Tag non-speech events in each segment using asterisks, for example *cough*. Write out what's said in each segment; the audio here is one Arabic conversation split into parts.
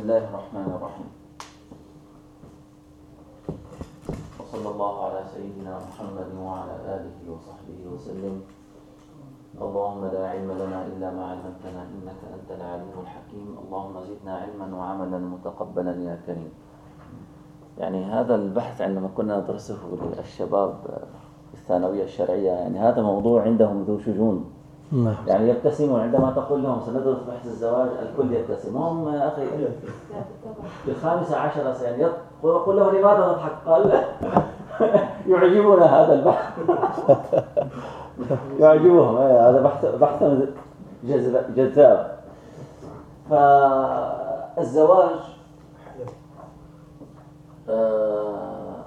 الله الرحمن الرحيم وصلى الله على سيدنا محمد وعلى آله وصحبه وسلم اللهم لا علم لنا إلا ما علمتنا إنك أنت العليم الحكيم اللهم زدنا علما وعملا متقبلا يا كريم يعني هذا البحث عندما كنا ندرسه للشباب الثانوية الشرعية يعني هذا موضوع عندهم ذو شجون نعم. يعني يبتسمون عندما تقول لهم سندرس بحث الزواج الكل يبتسم. هم أخي في الخامسة عشرة سنة يقول له لماذا تضحك قال *laughs* يعجبنا هذا البحث. *laughs* يعجبهم. إيه، هذا بحث بحث جذاب. فالزواج آه،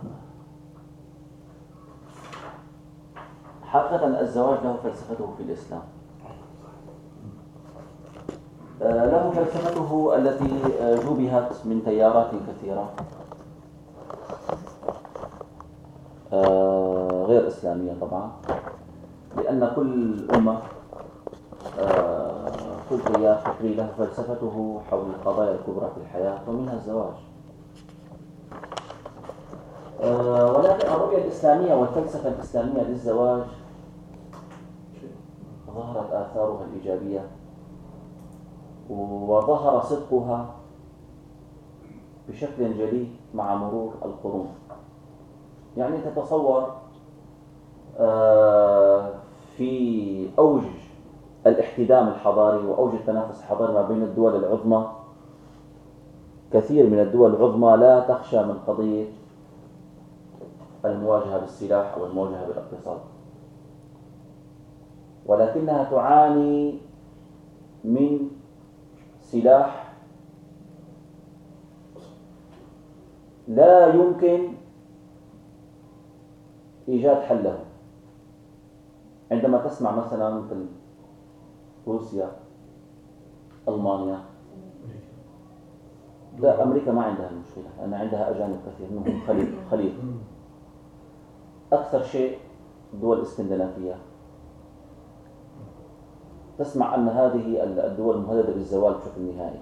حقيقة الزواج له فلسفته في الإسلام. له فلسفته التي جبهت من تيارات كثيرة. آه، غير إسلامية طبعا لأن كل أمة آه، كل تيار فكري له فلسفته حول القضايا الكبرى في الحياة ومنها الزواج. ولكن الرؤية الإسلامية والفلسفة الإسلامية للزواج ظهرت آثارها الإيجابية. وظهر صدقها بشكل جلي مع مرور القرون. يعني تتصور آه، في أوج الاحتدام الحضاري وأوج التنافس الحضاري ما بين الدول العظمى كثير من الدول العظمى لا تخشى من قضية المواجهة بالسلاح أو المواجهة بالاقتصاد. ولكنها تعاني من سلاح لا يمكن إيجاد حل له. عندما تسمع مثلا مثل روسيا ألمانيا لا أمريكا ما عندها المشكلة لأن عندها أجانب كثير منهم خليل خليل. أكثر شيء الدول الاسكندنافية تسمع أن هذه الدول مهددة بالزوال بشكل نهائي.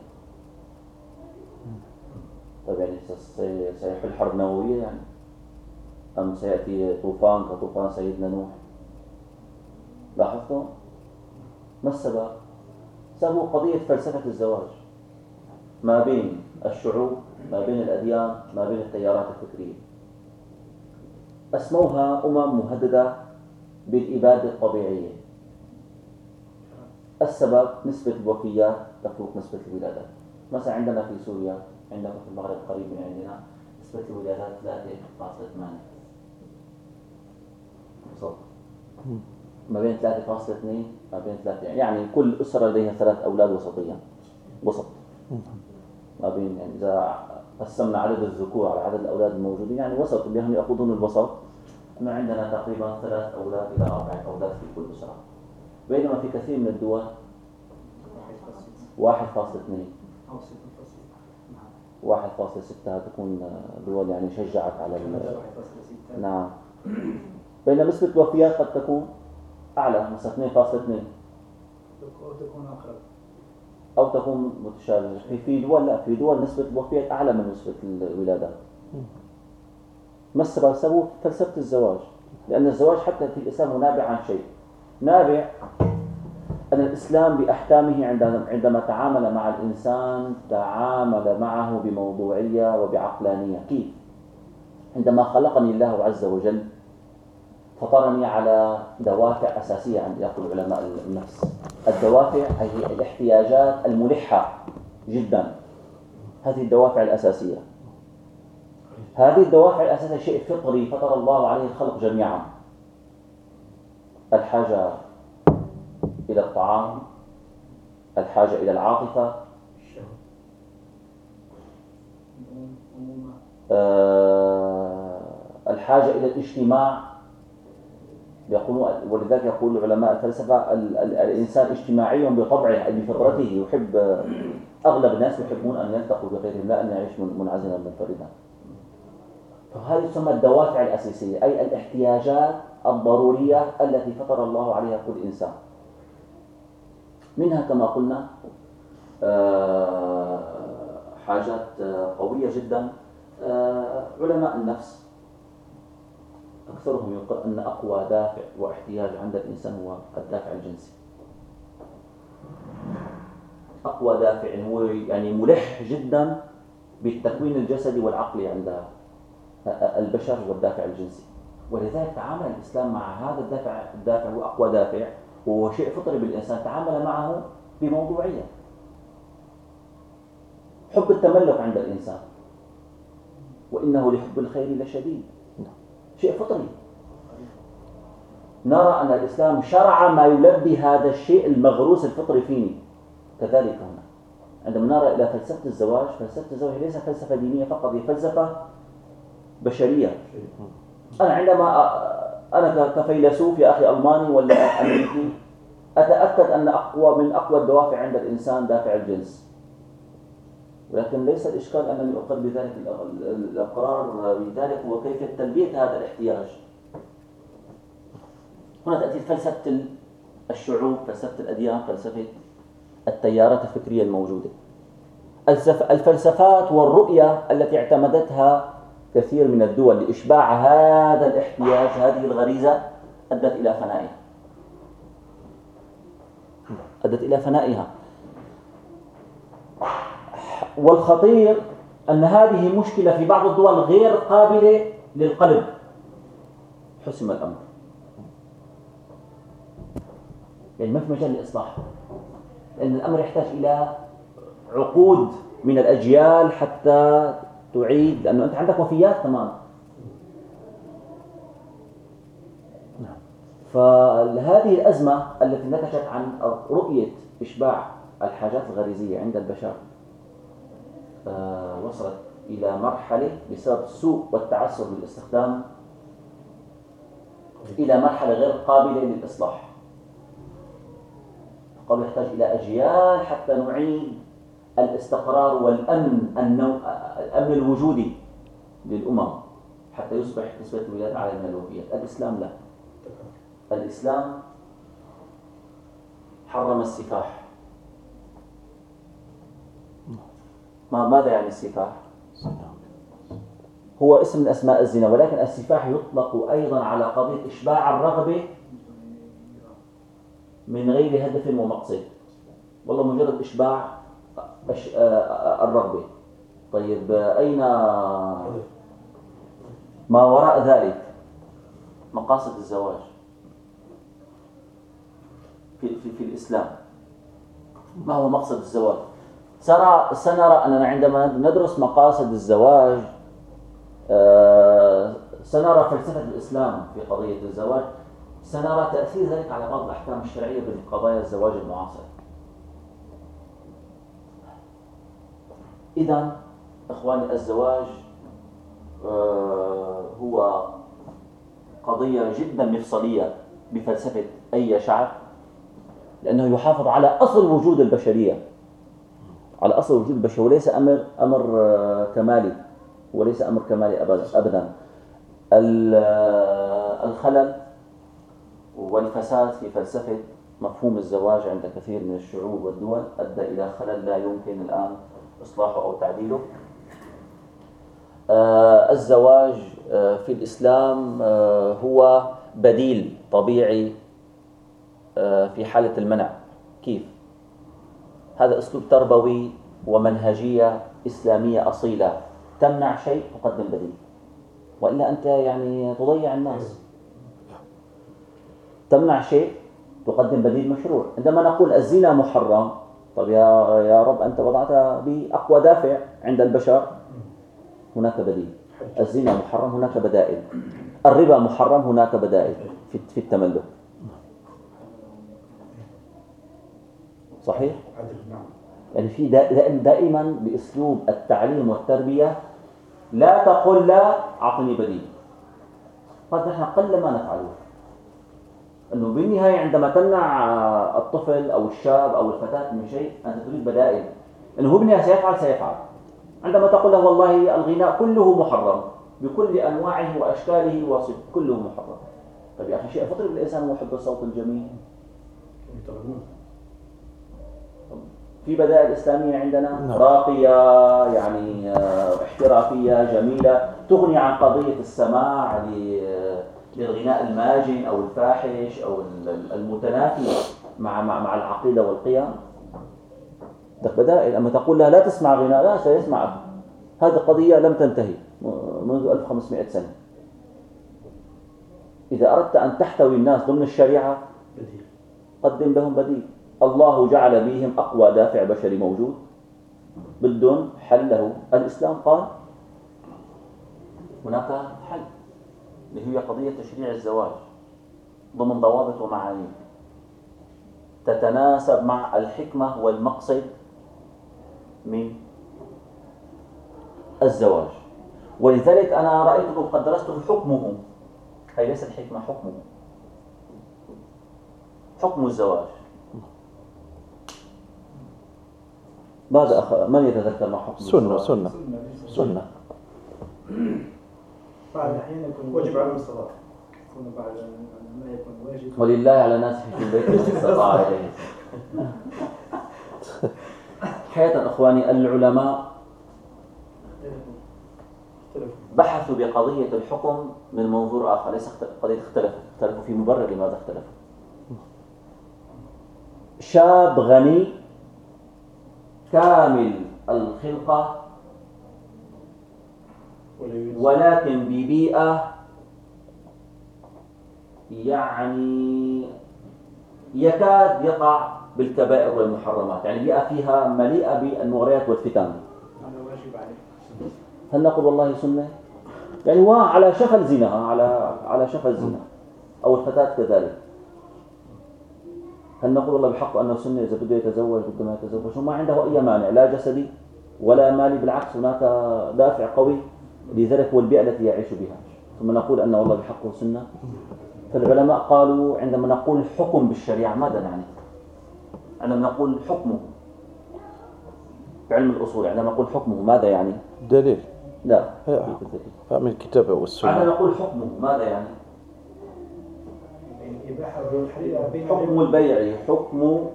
طيب يعني سيحل حرب نووية يعني؟ أم سيأتي طوفان كطوفان سيدنا نوح؟ لاحظتم؟ ما السبب؟ سبب قضية فلسفة الزواج. ما بين الشعوب ما بين الأديان ما بين التيارات الفكرية. أسموها أمم مهددة بالإبادة الطبيعية. السبب نسبة الوفيات تفوق نسبة الولادات مثلا عندنا في سوريا عندنا في المغرب قريب من عندنا نسبة الولادات 3.8 بالضبط ما بين 3.2 ما بين 3 يعني كل أسرة لديها ثلاث أولاد وسطيا وسط. ما بين يعني إذا قسمنا عدد الذكور على عدد الأولاد الموجودين يعني وسط اللي هم يأخذون الوسط. أنه عندنا تقريبا ثلاث أولاد إلى أربع أولاد في كل أسرة. بينما في كثير من الدول 1.2 1.6 تكون دول يعني شجعت على نعم. بينما نسبة الوفيات قد تكون أعلى مثلا 2.2 أو تكون أقرب أو تكون متشابهة. في في دول لا في دول نسبة الوفيات أعلى من نسبة الولادات ما السبب؟ سبب فلسفة الزواج. لأن الزواج حتى في الإسلام نابع عن شيء. نابع أن الإسلام بأحكامه عندما تعامل مع الإنسان تعامل معه بموضوعية وبعقلانية. كيف؟ عندما خلقني الله عز وجل فطرني على دوافع أساسية عند يقول علماء النفس. الدوافع هي الاحتياجات الملحة جدا. هذه الدوافع الأساسية. هذه الدوافع الأساسية شيء فطري فطر الله عليه الخلق جميعا. الحاجة إلى الطعام الحاجة إلى العاطفة. آه، الحاجة إلى الاجتماع. يقولون ولذلك يقول علماء الفلسفة الإنسان اجتماعي بطبعه بفطرته يحب أغلب الناس يحبون أن يلتقوا بغيرهم لا أن يعيش منعزلا منفردا فهذه تسمى الدوافع الأساسية أي الاحتياجات الضرورية التي فطر الله عليها كل إنسان. منها كما قلنا آه، حاجات قوية جدا علماء النفس. أكثرهم يقر أن أقوى دافع واحتياج عند الإنسان هو الدافع الجنسي. أقوى دافع هو يعني ملح جدا بالتكوين الجسدي والعقلي عند البشر والدافع الجنسي. ولذلك تعامل الإسلام مع هذا الدافع الدافع هو أقوى دافع وهو شيء فطري بالإنسان تعامل معه بموضوعية. حب التملك عند الإنسان وإنه لحب الخير لشديد شيء فطري. نرى أن الإسلام شرع ما يلبي هذا الشيء المغروس الفطري فيني. كذلك هنا. عندما نرى إلى فلسفة الزواج فلسفة الزواج ليس فلسفة دينية فقط هي فلسفة بشرية. أنا عندما أنا كفيلسوف يا أخي ألماني ولا أمريكي أتأكد أن أقوى من أقوى الدوافع عند الإنسان دافع الجنس. ولكن ليس الإشكال أنني أقر بذلك الإقرار بذلك هو كيف تلبية هذا الاحتياج. هنا تأتي فلسفة الشعوب فلسفة الأديان فلسفة التيارات الفكرية الموجودة. الفلسفات والرؤية التي اعتمدتها كثير من الدول لإشباع هذا الاحتياج هذه الغريزة أدت إلى فنائها. أدت إلى فنائها. والخطير أن هذه مشكلة في بعض الدول غير قابلة للقلب. حسم الأمر. يعني ما في مجال للإصلاح لأن الأمر يحتاج إلى عقود من الأجيال حتى تعيد لأنه أنت عندك وفيات كمان. فهذه الأزمة التي نتجت عن رؤية إشباع الحاجات الغريزية عند البشر آه، وصلت إلى مرحلة بسبب السوء والتعسر بالاستخدام إلى مرحلة غير قابلة للإصلاح. قالوا يحتاج إلى أجيال حتى نعيد الاستقرار والأمن النوع الأمن الوجودي للأمم حتى يصبح نسبة الولاد أعلى من الوفيات الإسلام لا. الإسلام حرم السفاح. ما ماذا يعني السفاح؟ هو اسم من أسماء الزنا ولكن السفاح يطلق أيضا على قضية إشباع الرغبة من غير هدف ومقصد. والله مجرد إشباع الرغبة. طيب أين ما وراء ذلك؟ مقاصد الزواج في, في, في الإسلام. ما هو مقصد الزواج؟ سنرى, سنرى أننا عندما ندرس مقاصد الزواج آه، سنرى فلسفة الإسلام في قضية الزواج سنرى تأثير ذلك على بعض الأحكام الشرعية في قضايا الزواج المعاصر. إذا إخواني الزواج آه، هو قضية جدا مفصلية بفلسفة أي شعب لأنه يحافظ على أصل وجود البشرية. على أصل وجود البشرية وليس أمر أمر آه، كمالي وليس أمر كمالي أبدا آه، الخلل والفساد في فلسفة مفهوم الزواج عند كثير من الشعوب والدول أدى إلى خلل لا يمكن الآن إصلاحه أو تعديله. آه الزواج آه في الإسلام آه هو بديل طبيعي آه في حالة المنع. كيف؟ هذا أسلوب تربوي ومنهجية إسلامية أصيلة. تمنع شيء تقدم بديل. وإلا أنت يعني تضيع الناس. تمنع شيء تقدم بديل مشروع. عندما نقول الزنا محرم طب يا يا رب أنت وضعتها بأقوى دافع عند البشر. هناك بديل. الزنا محرم هناك بدائل. الربا محرم هناك بدائل في التملك. صحيح؟ يعني في دائما بأسلوب التعليم والتربية لا تقل لا أعطني بديل. هذا نحن قل ما نفعله. أنه بالنهاية عندما تمنع الطفل أو الشاب أو الفتاة من شيء أنت تريد بدائل. أنه هو بالنهاية سيفعل سيفعل. عندما تقول له والله الغناء كله محرم بكل أنواعه وأشكاله وصف كله محرم. طيب يا أخي شيء فطري بالإنسان هو حب الصوت الجميل. في بدائل إسلامية عندنا؟ نعم. راقية يعني آه، احترافية جميلة تغني عن قضية السماع ل- للغناء الماجن أو الفاحش أو ال- المتنافي مع مع مع العقيدة والقيم. لك بدائل أما تقول لها لا تسمع غناء لا سيسمع. هذه قضية لم تنتهي منذ 1500 سنة. إذا أردت أن تحتوي الناس ضمن الشريعة بديل. قدم لهم بديل. الله جعل بهم أقوى دافع بشري موجود. بدهم حل له. الإسلام قال هناك حل. اللي هي قضية تشريع الزواج ضمن ضوابط ومعايير تتناسب مع الحكمة والمقصد من الزواج. ولذلك أنا رأيته قد درسته حكمه. هي ليست حكمة حكمه. حكم الزواج. ماذا أخ... من يتذكر ما حكم سنة الزواج؟ سنة. سنة. بعد أحيانا يكون واجب على الصلاة. يكون بعد ما يكون واجب. ولله على ناس في البيت من استطاع *laughs* إليه حقيقة أخواني العلماء اختلفوا. بحثوا بقضية الحكم من منظور آخر. ليس قضية اختلفوا. اختلفوا في مبرر لماذا اختلفوا. شاب غني كامل الخلقة ولكن ببيئة يعني يكاد يقع بالكبائر والمحرمات. يعني بيئة فيها مليئة بالمغريات والفتن. هل نقول والله سنة؟ يعني على شفا الزنا على على شفا الزنا أو الفتاة كذلك. هل نقول والله بحق أنه سنة إذا بده يتزوج بده ما يتزوج؟ وما عنده أي مانع لا جسدي ولا مالي بالعكس هناك دافع قوي. لذلك هو البيئة التي يعيش بها ثم نقول أن والله بحقه سنة فالعلماء قالوا عندما نقول حكم بالشريعة ماذا نعني؟ عندما نقول حكمه بعلم الأصول عندما نقول حكمه ماذا يعني؟ دليل لا من الكتاب عندما والسنة نقول حكمه ماذا يعني؟ حكم البيع حكم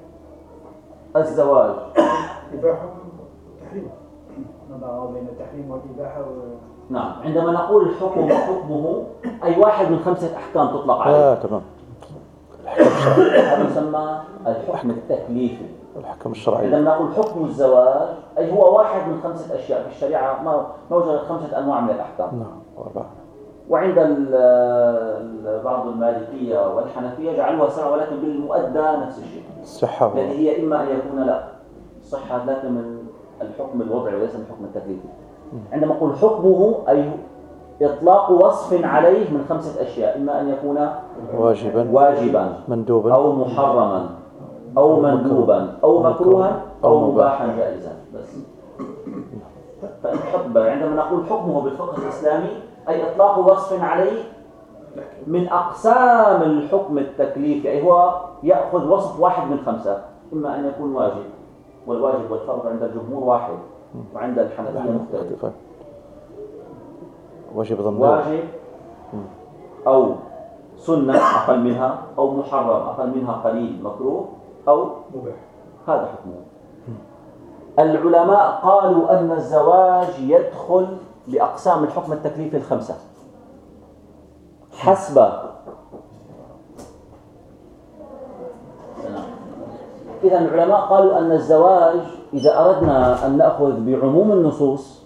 الزواج إباحة تحريم نضع بين التحريم والإباحة. نعم. عندما نقول حكم حكمه أي واحد من خمسة أحكام تطلق عليه. آه تمام. الحكم هذا يسمى الحكم التكليفي. الحكم الشرعي. عندما نقول حكم الزواج أي هو واحد من خمسة أشياء في الشريعة ما موجود خمسة أنواع من الأحكام. نعم أربعة وعند بعض المالكية والحنفية جعلوها سبعة ولكن بالمؤدى نفس الشيء. الصحة الذي هي إما أن يكون لا. صحة لكن من الحكم الوضعي وليس من الحكم التكليفي. عندما نقول حكمه أي إطلاق وصف عليه من خمسة أشياء إما أن يكون واجبا واجبا مندوبا أو محرما أو مندوبا أو مكروها أو. مباحا جائزا بس فالحب عندما نقول حكمه بالفقه الإسلامي أي إطلاق وصف عليه من أقسام الحكم التكليفي أي هو يأخذ وصف واحد من خمسة إما أن يكون واجب والواجب والفرض عند الجمهور واحد وعند الحنفية مختلف. واجب ظنون واجب أو سنة أقل منها أو محرم أقل منها قليل مكروه أو مباح. هذا حكمه. العلماء قالوا أن الزواج يدخل بأقسام الحكم التكليفي الخمسة. حسب. إذا العلماء قالوا أن الزواج إذا أردنا أن نأخذ بعموم النصوص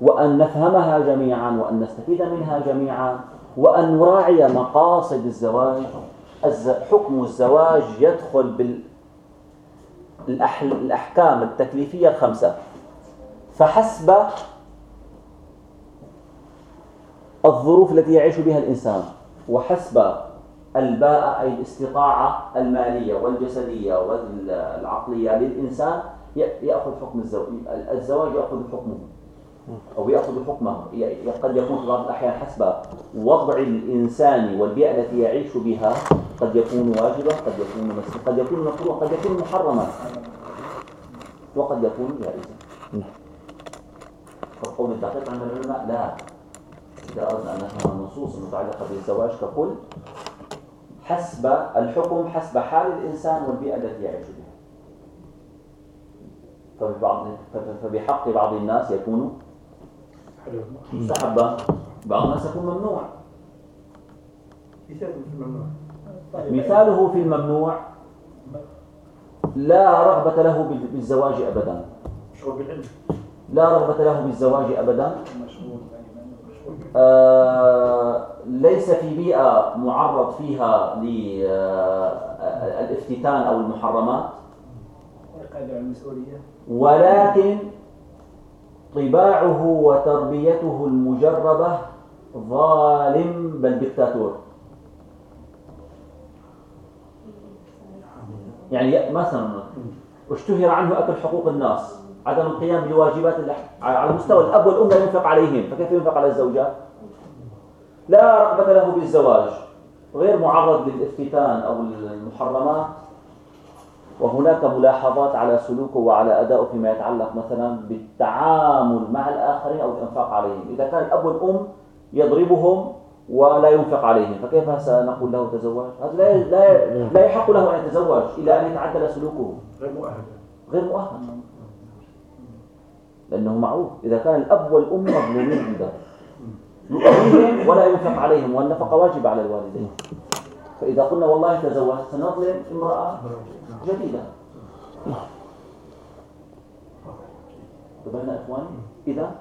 وأن نفهمها جميعا وأن نستفيد منها جميعا وأن نراعي مقاصد الزواج الز- حكم الزواج يدخل بال الأح- الأحكام التكليفية الخمسة. فحسب الظروف التي يعيش بها الإنسان وحسب الباءة أي الاستطاعة المالية والجسدية والعقلية للإنسان يأخذ حكم الزواج الزواج يأخذ حكمه. أو يأخذ حكمه. قد يكون في بعض الأحيان حسب وضع الإنسان والبيئة التي يعيش بها قد يكون واجبا قد يكون مس- قد يكون مكروها قد يكون محرما. وقد يكون جائزا. فالقول الدقيق عند العلماء لا. إذا أردنا أن نفهم النصوص المتعلقة بالزواج ككل حسب الحكم حسب حال الإنسان والبيئة التي يعيش بها. فبحق بعض الناس يكون مستحبا بعض الناس يكون ممنوع. الممنوع. مثاله في الممنوع لا رغبة له بالزواج أبدا. لا رغبة له بالزواج أبدا مشهور دائما مشهور آه، ليس في بيئة معرض فيها للافتتان أو المحرمات. ولكن طباعه وتربيته المجربة ظالم بل دكتاتور يعني مثلا اشتهر عنه أكل حقوق الناس. عدم القيام بواجبات على مستوى الأب والأم لا ينفق عليهم. فكيف ينفق على الزوجات؟ لا رغبة له بالزواج. غير معرض للإفتتان أو المحرمات. وهناك ملاحظات على سلوكه وعلى أدائه فيما يتعلق مثلا بالتعامل مع الآخرين أو الإنفاق عليهم. إذا كان الأب والأم يضربهم ولا ينفق عليهم فكيف سنقول له تزوج؟ هذا لا لا لا يحق له أن يتزوج إلى أن يتعدل سلوكه. غير مؤهل. غير مؤهل. لأنه معروف. إذا كان الأب والأم مظلومين عنده يؤذيهم ولا ينفق عليهم والنفقة واجبة على الوالدين. فإذا قلنا والله تزوج سنظلم امرأة جديدة. انتبهنا إخواني إذا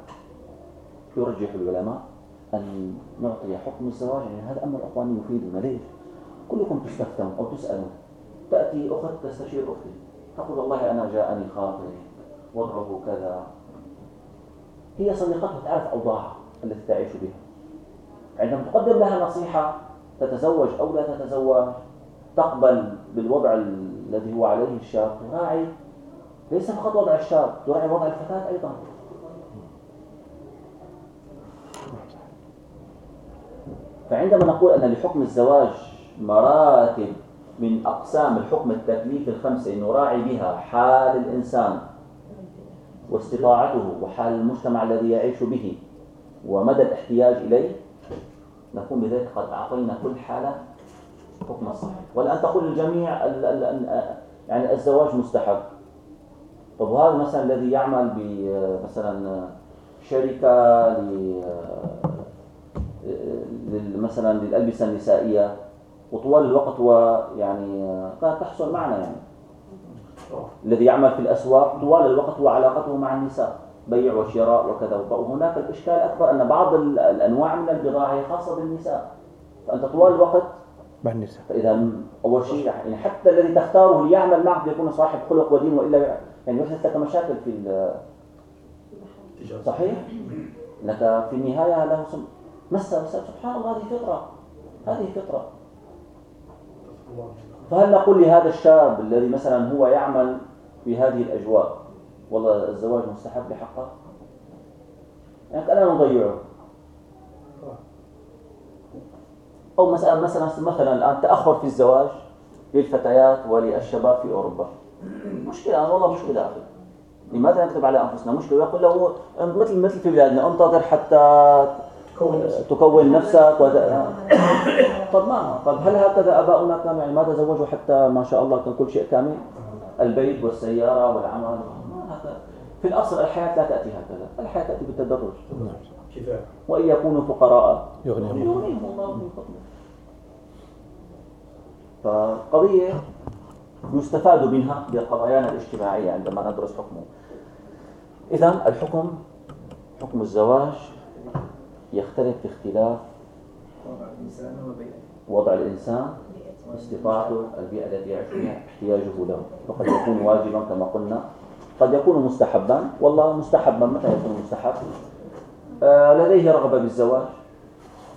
يرجح العلماء أن نعطي حكم الزواج. يعني هذا أمر إخواني يفيدنا ليش؟ كلكم تستفتون أو تسألون. تأتي أخت تستشير أختي. تقول والله أنا جاءني خاطر وضعه كذا. هي صديقتها تعرف أوضاعها التي تعيش بها. عندما تقدم لها نصيحة تتزوج أو لا تتزوج تقبل بالوضع الذي هو عليه الشاب. تراعي ليس فقط وضع الشاب تراعي وضع الفتاة أيضا. فعندما نقول أن لحكم الزواج مراتب من أقسام الحكم التكليف الخمسة نراعي بها حال الإنسان واستطاعته وحال المجتمع الذي يعيش به ومدى الاحتياج إليه نكون بذلك قد أعطينا كل حالة حكم الصحيح والآن تقول الجميع يعني الزواج مستحب. طب وهذا مثلا الذي يعمل بمثلا شركة مثلا للألبسة النسائية وطوال الوقت هو يعني كانت تحصل معنا يعني. الذي يعمل في الأسواق طوال الوقت هو علاقته مع النساء بيع وشراء وكذا. وهناك الإشكال الأكبر أن بعض الأنواع من البضاعة هي خاصة بالنساء. فأنت طوال الوقت مع النساء. فإذا أول شيء يعني حتى الذي تختاره ليعمل معك يكون صاحب خلق ودين وإلا يعني يحدث لك مشاكل في صحيح؟ لك في النهاية له سم مسا سبحان الله هذه فطرة. هذه فطرة. فهل نقول لهذا الشاب الذي مثلا هو يعمل في هذه الأجواء. والله الزواج مستحب بحقه. يعني أنا نضيعه أو مثلا مثلا مثلا الآن تأخر في الزواج للفتيات وللشباب في أوروبا. مشكلة والله مشكلة أخي. لماذا نكتب على أنفسنا؟ مشكلة. يقول له مثل مثل في بلادنا أنتظر حتى تكون نفسك. وت... طب ما طب هل هكذا اباؤنا كانوا يعني ما تزوجوا حتى ما شاء الله كان كل شيء كامل؟ البيت والسيارة والعمل. ما هكذا. في الأصل الحياة لا تأتي هكذا. الحياة تأتي بالتدرج. كفاية. وإن يكونوا فقراء. يغنيهم. الله من فضله. فقضية يستفاد منها بقضايانا الاجتماعية عندما ندرس حكمه. اذا الحكم حكم الزواج يختلف باختلاف وضع الإنسان استطاعته البيئة التي يعيش فيها احتياجه له. فقد يكون واجبا كما قلنا. قد يكون مستحبا. والله مستحبا متى يكون مستحب؟ آه لديه رغبة بالزواج.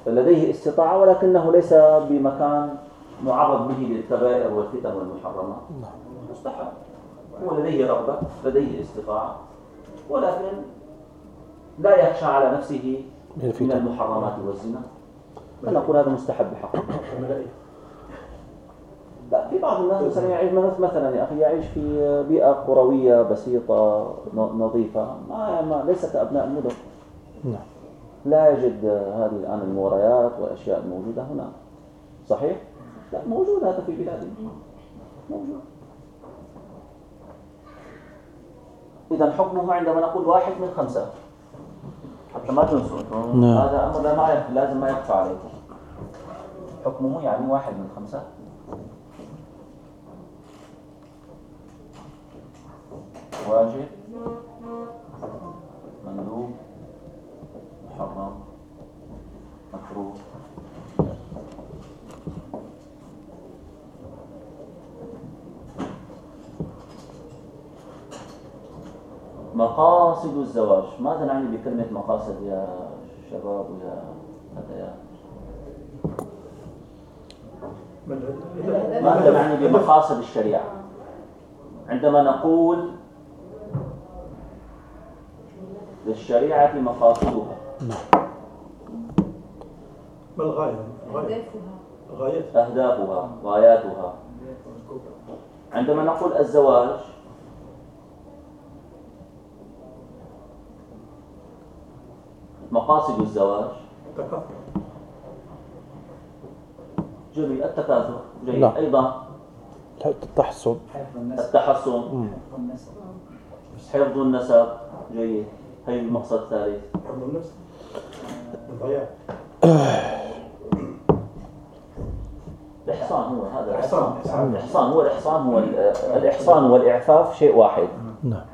لديه استطاعة ولكنه ليس بمكان معرض به للكبائر والفتن والمحرمات. مستحب. هو لديه رغبة لديه استطاعة. ولكن لا يخشى على نفسه من المحرمات والزنا. فنقول هذا مستحب بحق. لا في بعض الناس مثلا يعيش مثلا يا أخي يعيش في بيئة قرويه بسيطة نظيفة. ما, ما ليس كابناء المدن نعم. لا يجد هذه الآن المغريات والاشياء الموجوده هنا صحيح؟ لا موجود هذا في بلادنا موجود. إذا حكمه عندما نقول واحد من خمسة. حتى ما تنسوا نعم. هذا أمر لا ما لازم ما يخفى عليكم. حكمه يعني واحد من خمسة؟ واجب. مندوب. محرم. مكروه. مقاصد الزواج. ماذا نعني بكلمة مقاصد يا شباب ويا فتيات ماذا نعني بمقاصد الشريعة؟ عندما نقول للشريعة مقاصدها. ما الغاية؟ أهدافها غاياتها. عندما نقول الزواج مقاصد الزواج. تكاثر جميل التكاثر. جيد. نعم. أيضا؟ التحصن. حفظ النسب. التحصن. حفظ النسب. حفظ النسب. جيد. هي المقصد الثالث. حفظ الضياع. الإحصان هو هذا. الإحصان. الإحصان هو الإحصان هو ال- الإحصان والإعفاف شيء واحد. نعم.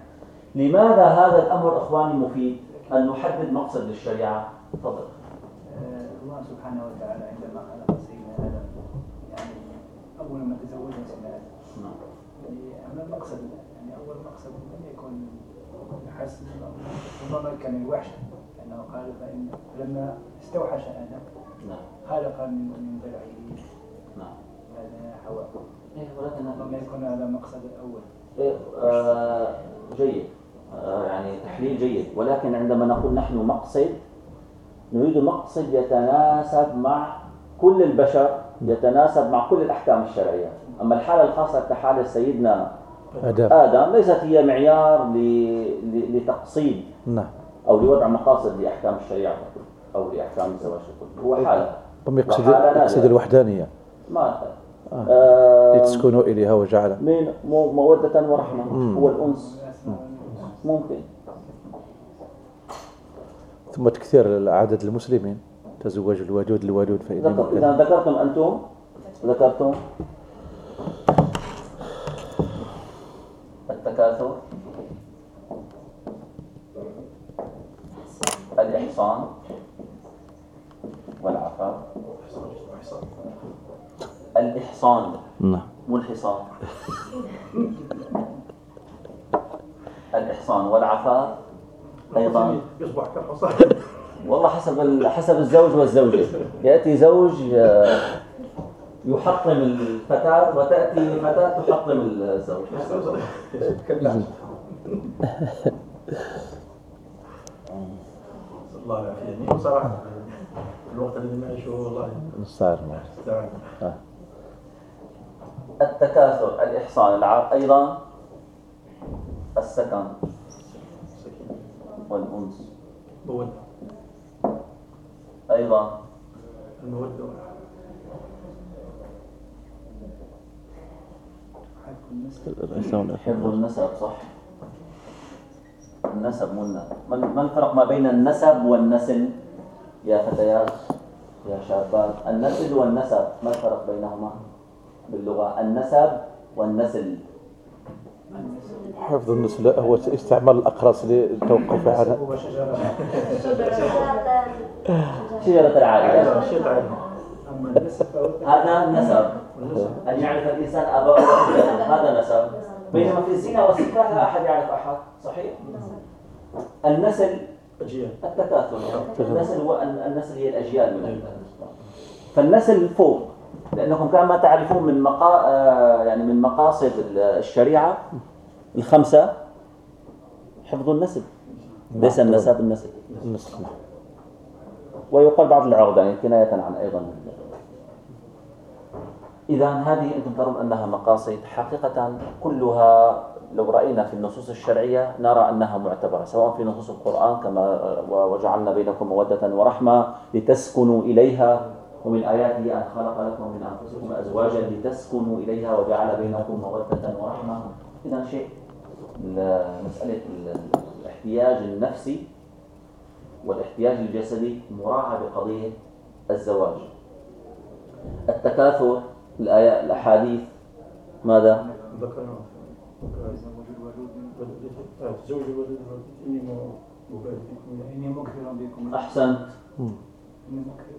لماذا هذا الأمر إخواني مفيد؟ أن نحدد مقصد للشريعة تفضل. آه، الله سبحانه وتعالى عندما خلق سيدنا آدم يعني أول ما تزوجنا سيدنا آدم نعم. يعني أما المقصد يعني أول مقصد لم يكن حسن ربما كان الوحش لأنه قال فإن لما استوحش آدم نعم. خلق من من ضلعه نعم. هذا حواء. إيه ولكن ربما يكون هذا المقصد الأول. إيه، آه، جيد. يعني تحليل جيد. ولكن عندما نقول نحن مقصد نريد مقصد يتناسب مع كل البشر يتناسب مع كل الأحكام الشرعية. أما الحالة الخاصة كحالة سيدنا آداب آدم ليست هي معيار لتقصيد نعم. أو لوضع مقاصد لأحكام الشريعة أو لأحكام الزواج هو حالة هم يقصد نادرة. الوحدانية. ما آه. آه، لتسكنوا إليها وجعل من مو- مودة ورحمة. مم. هو الأنس. ممكن. ثم تكثير عدد المسلمين تزوج الودود الودود فإن ذكر إذا ذكرتم أنتم؟ ذكرتم؟ التكاثر. الإحصان. والعفاف. إحصان الإحصان. نعم. مو الحصان *laughs* الإحصان والعفاف أيضا. يصبح كالحصان والله حسب ال- حسب الزوج والزوجة. يأتي زوج آه، يحطم الفتاة وتأتي فتاة تحطم الزوج. نسأل الله العافية يعني بصراحة الوقت الذي نعيشه والله. نستعر معه استعان التكاثر الإحصان الع- أيضا السكن. والأنس. أيضا. المودة. حفظ النسب حفظ النسب صح؟ النسب ما ما الفرق ما بين النسب والنسل؟ يا فتيات يا شابات. النسل والنسب ما الفرق بينهما باللغة؟ النسب والنسل. حفظ النسل هو استعمال الأقراص للتوقف شجره شجرة العائلة هذا النسب أن يعرف الإنسان أباه هذا نسب. بينما في الزنا والسكر لا أحد يعرف أحد. صحيح؟ النسل أجيال التكاثر. النسل هو النسل هي الأجيال. من ال- فالنسل فوق. لأنكم كما تعرفون من مقا... آه، يعني من مقاصد الشريعة الخمسة حفظ النسل ليس النسب نعم. ويقال بعض العقد يعني كناية عن أيضا. إذا هذه أنتم ترون أنها مقاصد حقيقة كلها. لو رأينا في النصوص الشرعية نرى أنها معتبرة سواء في نصوص القرآن كما وجعلنا بينكم مودة ورحمة لتسكنوا إليها. ومن آياته أن خلق لكم من أنفسكم أزواجا لتسكنوا إليها وجعل بينكم مودة ورحمة. إذا شيء مسألة الاحتياج النفسي والاحتياج الجسدي مراعى بقضية الزواج. التكاثر الآيات الأحاديث ماذا؟ ذكرنا إني مكثر بكم أحسنت. إني مكثر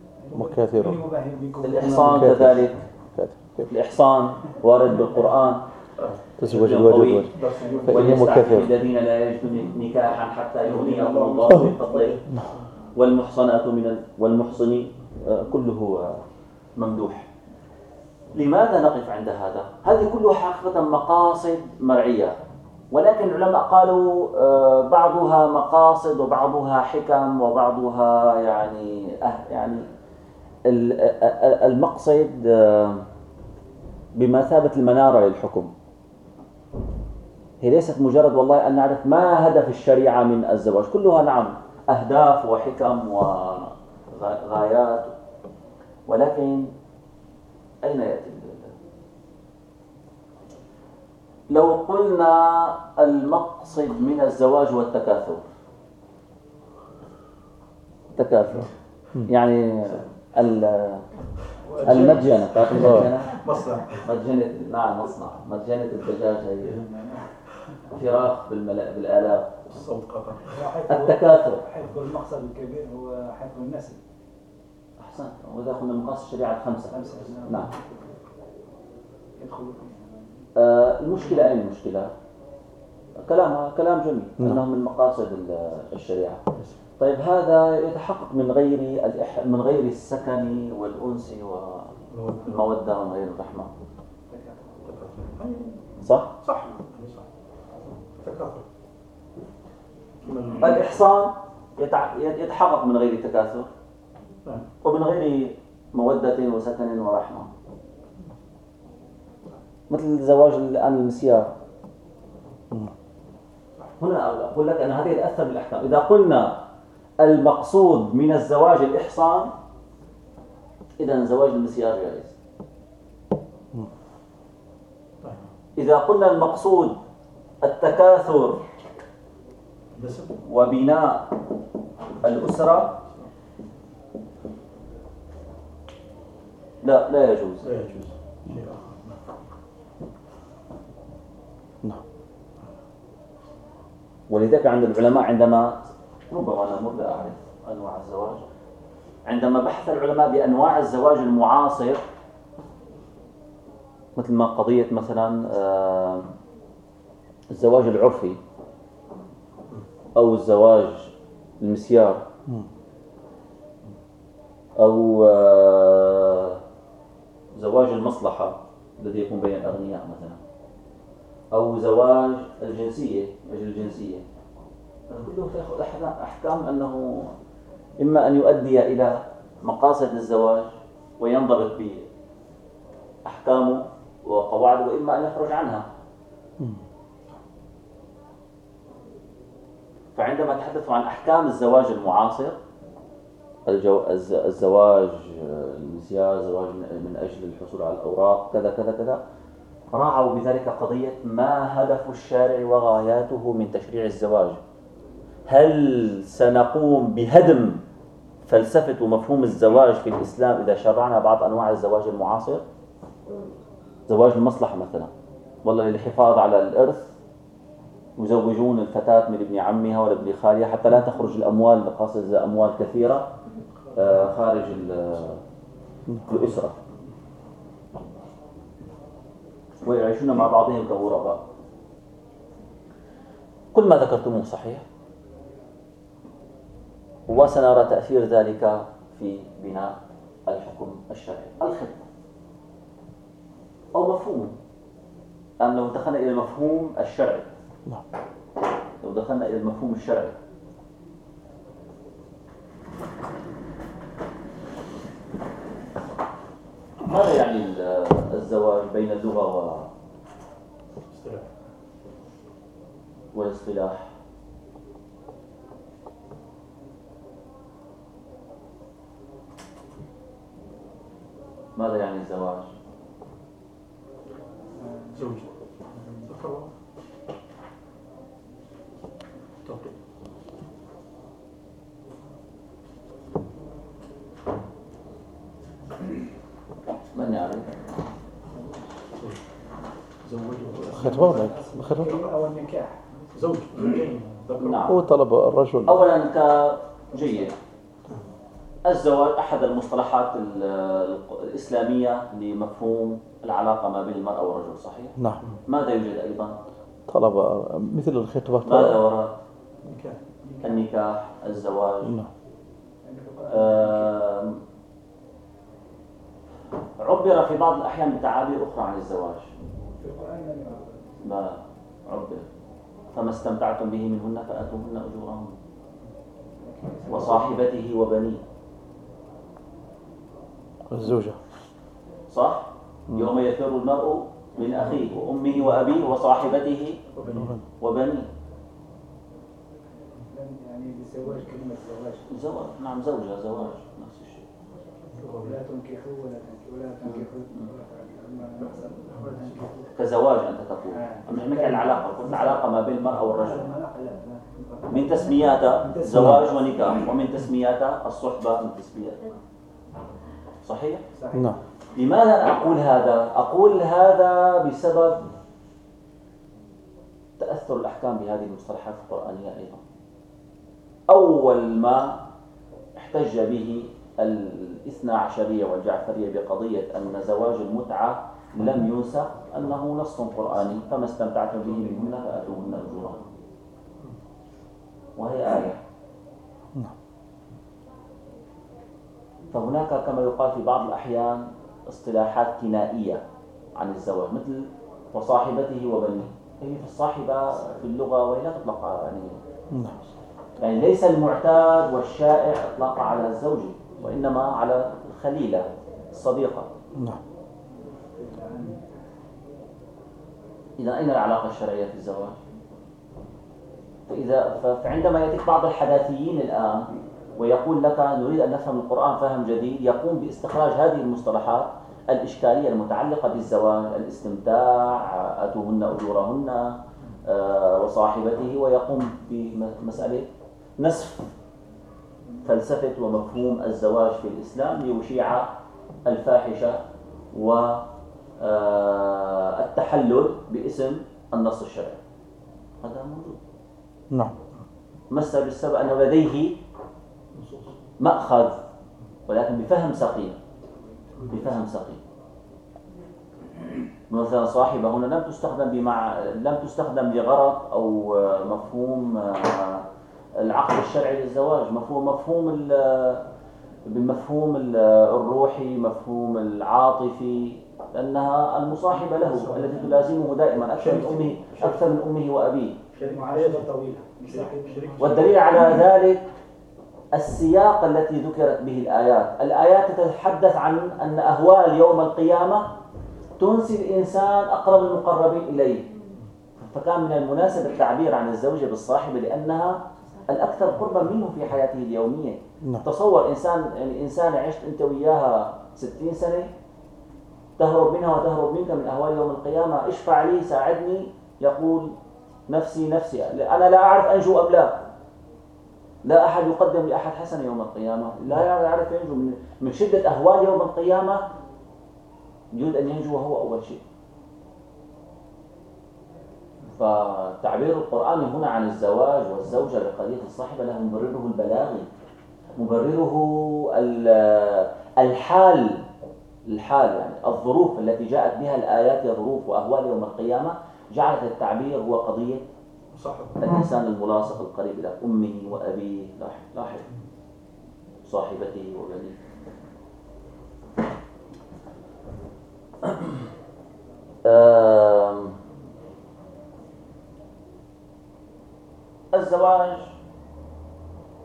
بكم الإحصان؟ كذلك. الإحصان وارد بالقرآن. تزوج فإني وليستعفف مكثر. الذين لا يجدون نكاحا حتى يغنيهم الله من فضله. والمحصنات من ال- والمحصنين آه، كله آه، ممدوح. لماذا نقف عند هذا؟ هذه كلها حقيقة مقاصد مرعية. ولكن العلماء قالوا آه، بعضها مقاصد وبعضها حكم وبعضها يعني يعني المقصد آه، بمثابة المنارة للحكم. هي ليست مجرد والله أن نعرف ما هدف الشريعة من الزواج. كلها نعم أهداف وحكم وغايات ولكن أين يأتي لو قلنا المقصد من الزواج والتكاثر التكاثر. يعني ال- المدجنة تعرف المدجنة؟ مصلحة مدجنة نعم مصنع. مدجنة الدجاج هي. فراخ بالملا... بالآلاف. الصوت قطع التكاثر. حفظ المقصد الكبير هو حفظ النسل أحسنت. وإذا قلنا مقاصد الشريعة الخمسة. خمسة. نعم. يدخل فيها آه، المشكلة أين المشكلة؟ كلام كلام جميل. نعم. أنه من مقاصد ال- الشريعة. طيب هذا يتحقق من غير الإح... من غير السكن والأنس والمودة ومن غير الرحمة. صح؟ صح. صح تكاثر. من- الإحصان يتع... يتحقق من غير تكاثر نعم. ومن غير مودة وسكن ورحمة. مثل زواج الآن المسيار. هنا أقول لك أن هذه الأثر بالأحكام. إذا قلنا المقصود من الزواج الإحصان إذا زواج المسيار جائز. إذا قلنا المقصود التكاثر وبناء الأسرة لا لا يجوز. لا يجوز. نعم. ولذلك عند العلماء عندما ربما أنا مر لا أعرف أنواع الزواج. عندما بحث العلماء بأنواع الزواج المعاصر مثل ما قضية مثلا آه، الزواج العرفي أو الزواج المسيار أو آه، زواج المصلحة الذي يكون بين الأغنياء مثلا أو زواج الجنسية أجل الجنسية. كله تأخذ أحكام- أنه إما أن يؤدي إلى مقاصد الزواج وينضبط بأحكامه وقواعده وإما أن يخرج عنها. فعندما تحدثوا عن أحكام الزواج المعاصر الجو... الز... الزواج آه، المسيار زواج من من أجل الحصول على الأوراق كذا كذا كذا راعوا بذلك قضية ما هدف الشارع وغاياته من تشريع الزواج. هل سنقوم بهدم فلسفة ومفهوم الزواج في الإسلام إذا شرعنا بعض أنواع الزواج المعاصر؟ زواج المصلحة مثلا. والله للحفاظ على الإرث يزوجون الفتاة من ابن عمها ولا ابن خالها حتى لا تخرج الأموال قصد أموال كثيرة آه، خارج ال- الأسرة. ويعيشون مع بعضهم كغرباء. كل ما ذكرتموه صحيح؟ وسنرى تأثير ذلك في بناء الحكم الشرعي. الخطة. أو مفهوم الآن لو دخلنا إلى المفهوم الشرعي. نعم لو دخلنا إلى المفهوم الشرعي. ماذا يعني ال- الزواج بين اللغة و- اصطلاح والاصطلاح؟ ماذا يعني الزواج؟ زوج. من يعرف خطبة خطبة أو النكاح. زوج. زوجين نعم هو طلب الرجل. أولا أنت جيد الزواج أحد المصطلحات ال- ال- الإسلامية لمفهوم العلاقة ما بين المرأة والرجل صحيح؟ نعم. ماذا يوجد أيضا؟ طلب مثل الخطبة. ماذا طلب وراء؟ نكاح النكاح الزواج. نعم. آم، عبر في بعض الأحيان بتعابير أخرى عن الزواج. في القرآن لم يعرف ما عبر. فما استمتعتم به منهن فآتوهن أجورهن وصاحبته وبنيه. الزوجة. صح؟ يوم يفر المرء من أخيه وأمه وأبيه وصاحبته وبنيه. يعني بالزواج كلمة زواج. زواج نعم زوجة زواج. نفس الشيء. لا تنكحوا ولا تنكحوا ولا تنكحوا. كزواج أنت تقول. أما نحكي عن العلاقة قلت العلاقة ما بين المرأة والرجل. ما لا لا من تسمياتها زواج ونكاح ومن تسمياتها الصحبة من تسمياتها صحيح؟ صحيح. نعم لماذا أقول هذا؟ أقول هذا بسبب تأثر الأحكام بهذه المصطلحات القرآنية أيضا. أول ما احتج به الاثنى عشرية والجعفرية بقضية أن زواج المتعة لم ينسخ أنه نص قرآني فما استمتعتم به منهن فأتوهن أجورهن وهي آية نعم فهناك كما يقال في بعض الأحيان اصطلاحات كنائية عن الزواج مثل وصاحبته وبنيه. هي في الصاحبة في اللغة وهي لا تطلق يعني نعم. يعني ليس المعتاد والشائع إطلاقها على الزوجة وإنما على الخليلة الصديقة. نعم. إذا أين العلاقة الشرعية في الزواج؟ فإذا فعندما يأتيك بعض الحداثيين الآن ويقول لك نريد أن نفهم القرآن فهم جديد يقوم باستخراج هذه المصطلحات الإشكالية المتعلقة بالزواج الاستمتاع آتوهن أجورهن آه، وصاحبته ويقوم بمسألة نسف فلسفة ومفهوم الزواج في الإسلام ليشيع الفاحشة والتحلل باسم النص الشرعي. هذا موجود. نعم. ما السبب أنه لديه مأخذ ولكن بفهم سقيم بفهم سقيم مثلا صاحبة هنا لم تستخدم بمع لم تستخدم لغرض أو مفهوم العقد الشرعي للزواج. مفهوم مفهوم ال- بالمفهوم ال- الروحي مفهوم العاطفي لأنها المصاحبة له التي تلازمه دائما أكثر من أمه أكثر من أمه وأبيه. والدليل على ذلك السياق التي ذكرت به الآيات. الآيات تتحدث عن أن أهوال يوم القيامة تنسي الإنسان أقرب المقربين إليه. فكان من المناسب التعبير عن الزوجة بالصاحبة لأنها الأكثر قربا منه في حياته اليومية. نعم. تصور إنسان يعني إنسان عشت أنت وياها 60 سنة تهرب منها وتهرب منك من أهوال يوم القيامة اشفع لي ساعدني يقول نفسي نفسي أنا لا أعرف أنجو أم لا. لا أحد يقدم لأحد حسنة يوم القيامة. لا يعرف ينجو من, من شدة أهوال يوم القيامة. يريد أن ينجو وهو أول شيء. فتعبير القرآن هنا عن الزواج والزوجة بقضية الصاحبة له مبرره البلاغي مبرره ال- الحال. الحال يعني الظروف التي جاءت بها الآيات هي ظروف وأهوال يوم القيامة. جعلت التعبير هو قضية الإنسان الملاصق القريب إلى أمه وأبيه لاحظ لاحظ صاحبته وبنيه. الزواج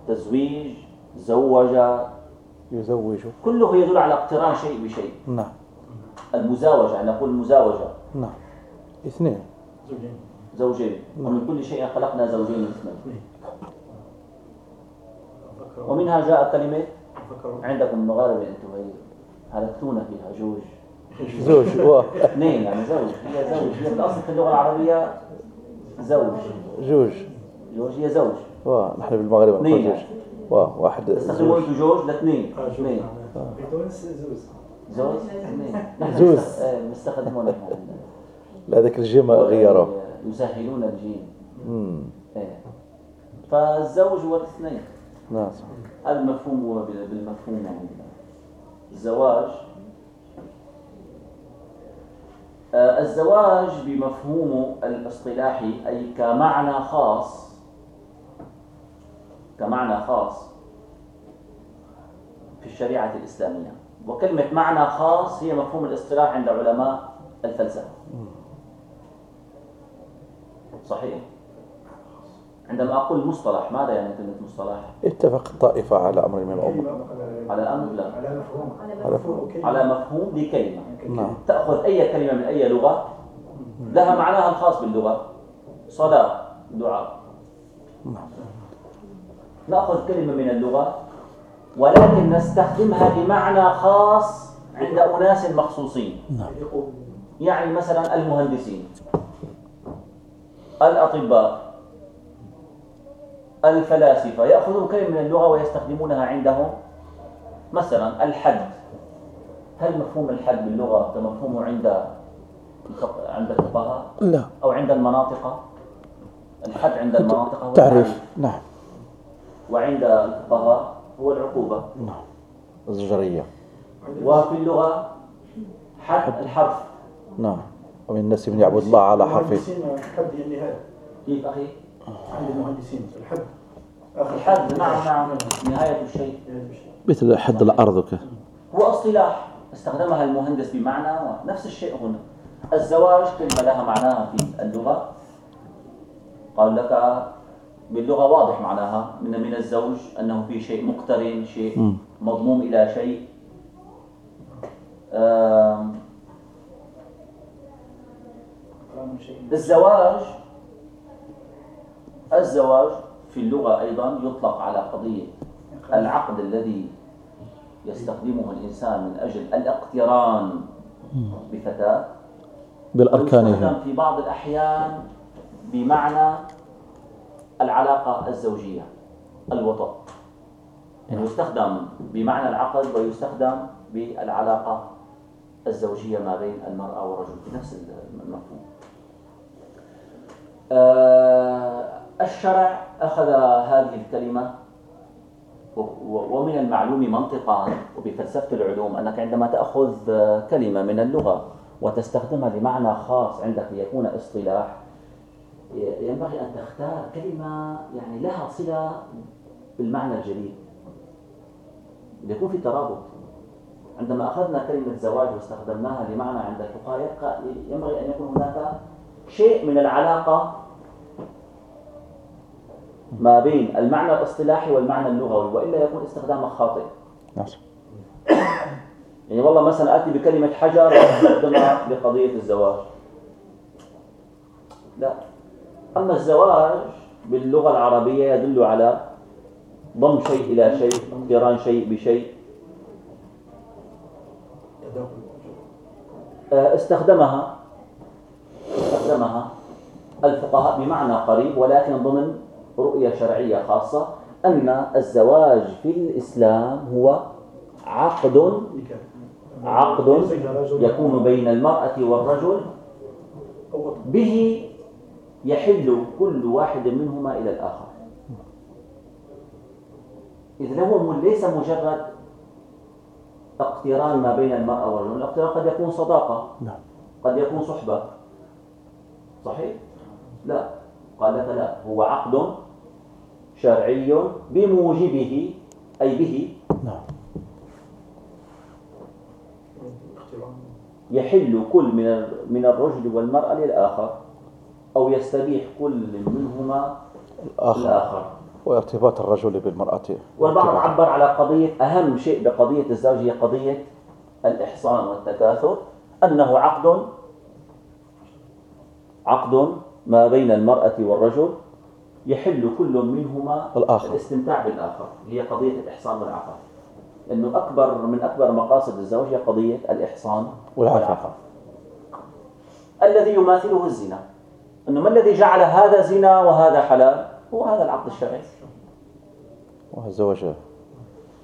تزويج زوج يزوج. كله يدل على اقتران شيء بشيء. نعم. المزاوجة يعني نقول المزاوجة. نعم. اثنين. زوجين. زوجين. ومن كل شيء خلقنا زوجين اثنين اثنين أفكر ومنها جاء كلمة عندكم المغاربة أنتم هي. هلكتونا فيها جوج زوج اثنين يعني زوج. هي زوج. هي في الأصل في اللغة العربية زوج. جوج جوج هي زوج. ونحن بالمغرب اثنين. يعني. جوج واحد تستخدموا زوج أنتم جوج لاثنين. آه، اثنين. نعم. تونس زوز زوج؟ اثنين. نحن زوز. إيه، نحن لا ذاك الجيم غيروه يسهلون الجيم مم. إيه. فالزوج والاثنين نعم. المفهوم هو بال- بالمفهوم يعني. الزواج آه، الزواج بمفهومه الاصطلاحي أي كمعنى خاص كمعنى خاص في الشريعة الإسلامية. وكلمة معنى خاص هي مفهوم الاصطلاح عند علماء الفلسفة. صحيح. عندما أقول مصطلح ماذا يعني كلمة مصطلح؟ اتفق الطائفة على أمر من الأمور على أمر لا على مفهوم. على مفهوم. كلمة. على مفهوم لكلمة نعم. تأخذ أي كلمة من أي لغة. لها معناها الخاص باللغة. صلاة دعاء. نأخذ كلمة من اللغة ولكن نستخدمها بمعنى خاص عند أناس مخصوصين. يعني مثلا المهندسين. الأطباء الفلاسفة يأخذون كلمة من اللغة ويستخدمونها عندهم. مثلا الحد هل مفهوم الحد باللغة كمفهومه عند عند الفقهاء؟ لا. أو عند المناطق؟ الحد عند المناطق هو تعريف نعم. وعند الفقهاء هو العقوبة. نعم. الزجرية. وفي اللغة حد. الحرف. نعم. ومن الناس من يعبد الله على حرفه المهندسين الحد النهاية كيف أخي؟ عند المهندسين الحد. الحد. نعم نعم نهاية الشيء. مثل حد الأرض وكذا هو اصطلاح استخدمها المهندس بمعنى نفس الشيء هنا. الزواج كلمة لها معناها في اللغة. قال لك باللغة واضح معناها من من الزوج أنه في شيء مقترن شيء. مضموم إلى شيء كلام شيء الزواج الزواج في اللغة أيضا يطلق على قضية العقد الذي يستخدمه الإنسان من أجل الاقتران بفتاة. ويستخدم في بعض الأحيان بمعنى العلاقة الزوجية الوطأ. يعني يستخدم بمعنى العقد ويستخدم بالعلاقة الزوجية ما بين المرأة والرجل في نفس المفهوم. الشرع أخذ هذه الكلمة ومن المعلوم منطقا وبفلسفة العلوم أنك عندما تأخذ آه، كلمة من اللغة وتستخدمها لمعنى خاص عندك ليكون اصطلاح ينبغي أن تختار كلمة يعني لها صلة بالمعنى الجديد ليكون في ترابط. عندما أخذنا كلمة زواج واستخدمناها لمعنى عند الفقهاء ينبغي أن يكون هناك شيء من العلاقة ما بين المعنى الاصطلاحي والمعنى اللغوي وإلا يكون استخدامك خاطئ. نعم. يعني والله مثلا آتي بكلمة حجر واستخدمها لقضية الزواج. لا. أما الزواج باللغة العربية يدل على ضم شيء إلى شيء اقتران شيء بشيء. آه، استخدمها. استخدمها الفقهاء بمعنى قريب ولكن ضمن رؤية شرعية خاصة أن الزواج في الإسلام هو عقد عقد يكون بين المرأة والرجل به يحل كل واحد منهما إلى الآخر. إذن هو ليس مجرد اقتران ما بين المرأة والرجل الاقتران قد يكون صداقة نعم. قد يكون صحبة. صحيح؟ لا. قال لك لا هو عقد شرعي بموجبه أي به. نعم. يحل كل من من الرجل والمرأة للآخر أو يستبيح كل منهما الآخر. الآخر وارتباط الرجل بالمرأة. والبعض. عبر على قضية أهم شيء بقضية الزواج هي قضية الإحصان والتكاثر أنه عقد عقد ما بين المرأة والرجل يحل كل منهما الآخر. الاستمتاع بالآخر هي قضية الإحصان والعفاف لأنه أكبر من أكبر مقاصد الزواج هي قضية الإحصان والعفاف. الذي يماثله الزنا. أنه ما الذي جعل هذا زنا وهذا حلال؟ هو هذا العقد الشرعي. والزواج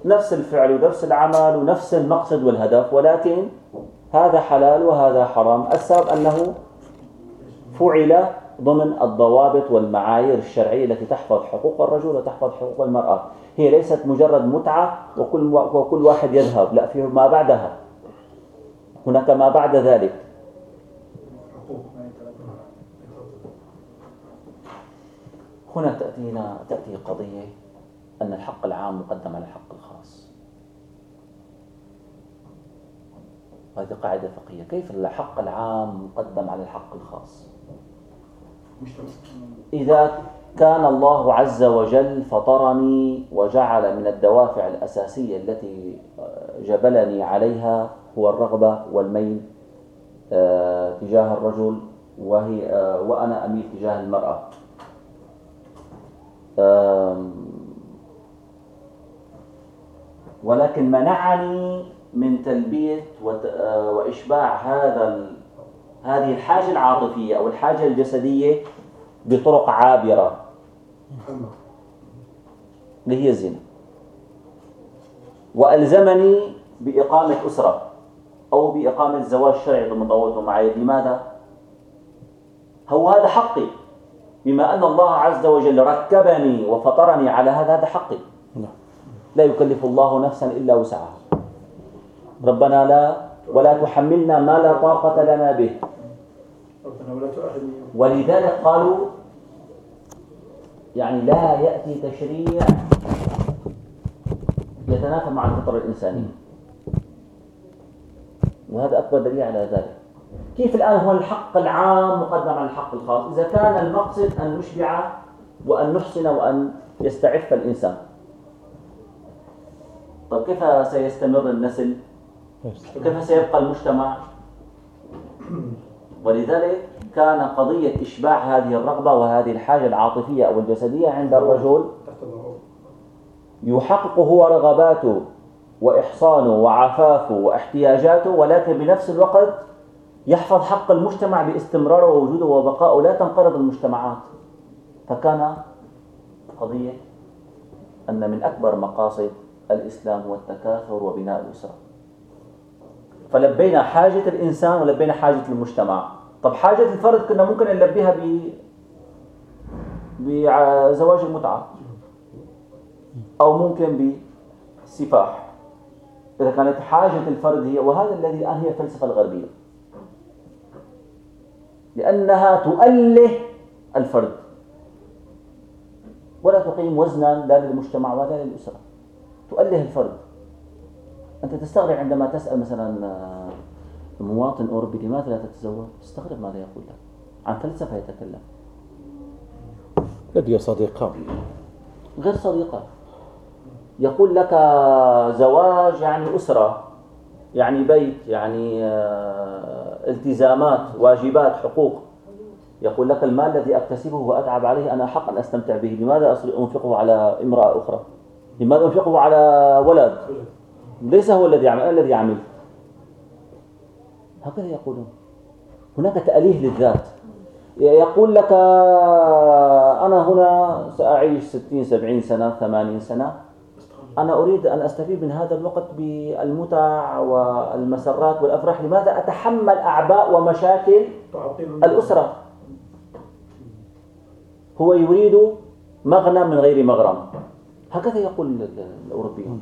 نفس الفعل ونفس العمل ونفس المقصد والهدف ولكن هذا حلال وهذا حرام. السبب أنه فعل ضمن الضوابط والمعايير الشرعية التي تحفظ حقوق الرجل وتحفظ حقوق المرأة. هي ليست مجرد متعة وكل, وكل واحد يذهب لا في ما بعدها. هناك ما بعد ذلك. هنا تأتينا تأتي قضية أن الحق العام مقدم على الحق الخاص. هذه قاعدة فقهية. كيف الحق العام مقدم على الحق الخاص؟ إذا كان الله عز وجل فطرني وجعل من الدوافع الأساسية التي جبلني عليها هو الرغبة والميل آه، تجاه الرجل وهي آه، وأنا أميل تجاه المرأة. ولكن منعني من تلبية آه، وإشباع هذا هذه الحاجة العاطفية أو الحاجة الجسدية بطرق عابرة. اللي هي الزنا. وألزمني بإقامة أسرة أو بإقامة زواج شرعي ضمن ضوابط ومعايير لماذا؟ هو هذا حقي. بما أن الله عز وجل ركبني وفطرني على هذا هذا حقي. نعم. لا يكلف الله نفسا إلا وسعها. ربنا لا ولا تحملنا ما لا طاقة لنا به. ولذلك قالوا يعني لا يأتي تشريع يتنافى مع الفطرة الإنسانية وهذا أكبر دليل على ذلك. كيف الآن هو الحق العام مقدم على الحق الخاص؟ إذا كان المقصد أن نشبع وأن نحسن وأن يستعف الإنسان. طيب كيف سيستمر النسل؟ كيف سيبقى المجتمع؟ *clears throat* ولذلك كان قضية إشباع هذه الرغبة وهذه الحاجة العاطفية أو الجسدية عند الرجل يحقق هو رغباته وإحصانه وعفافه واحتياجاته ولكن بنفس الوقت يحفظ حق المجتمع باستمراره ووجوده وبقائه. لا تنقرض المجتمعات. فكان قضية أن من أكبر مقاصد الإسلام هو التكاثر وبناء الأسرة. فلبينا حاجة الإنسان ولبينا حاجة المجتمع. طب حاجة الفرد كنا ممكن نلبيها ب بزواج المتعة. أو ممكن بسفاح. إذا كانت حاجة الفرد هي وهذا الذي الآن هي الفلسفة الغربية. لأنها تؤله الفرد. ولا تقيم وزنا لا للمجتمع ولا للأسرة. تؤله الفرد. أنت تستغرب عندما تسأل مثلا آه، مواطن أوروبي لماذا لا تتزوج؟ تستغرب ماذا يقول لك عن فلسفة يتكلم؟ لدي صديقة. غير صديقة. يقول لك زواج يعني أسرة يعني بيت يعني آه، التزامات واجبات حقوق. يقول لك المال الذي أكتسبه وأتعب عليه أنا حق أن أستمتع به. لماذا أنفقه على امرأة أخرى؟ لماذا أنفقه على ولد؟ ليس هو الذي يعمل الذي يعمل. هكذا يقولون. هناك تأليه للذات. يقول لك أنا هنا سأعيش 60 70 سنة 80 سنة. أنا أريد أن أستفيد من هذا الوقت بالمتع والمسرات والأفراح. لماذا أتحمل أعباء ومشاكل الأسرة؟ هو يريد مغنم من غير مغرم. هكذا يقول الأوروبيون.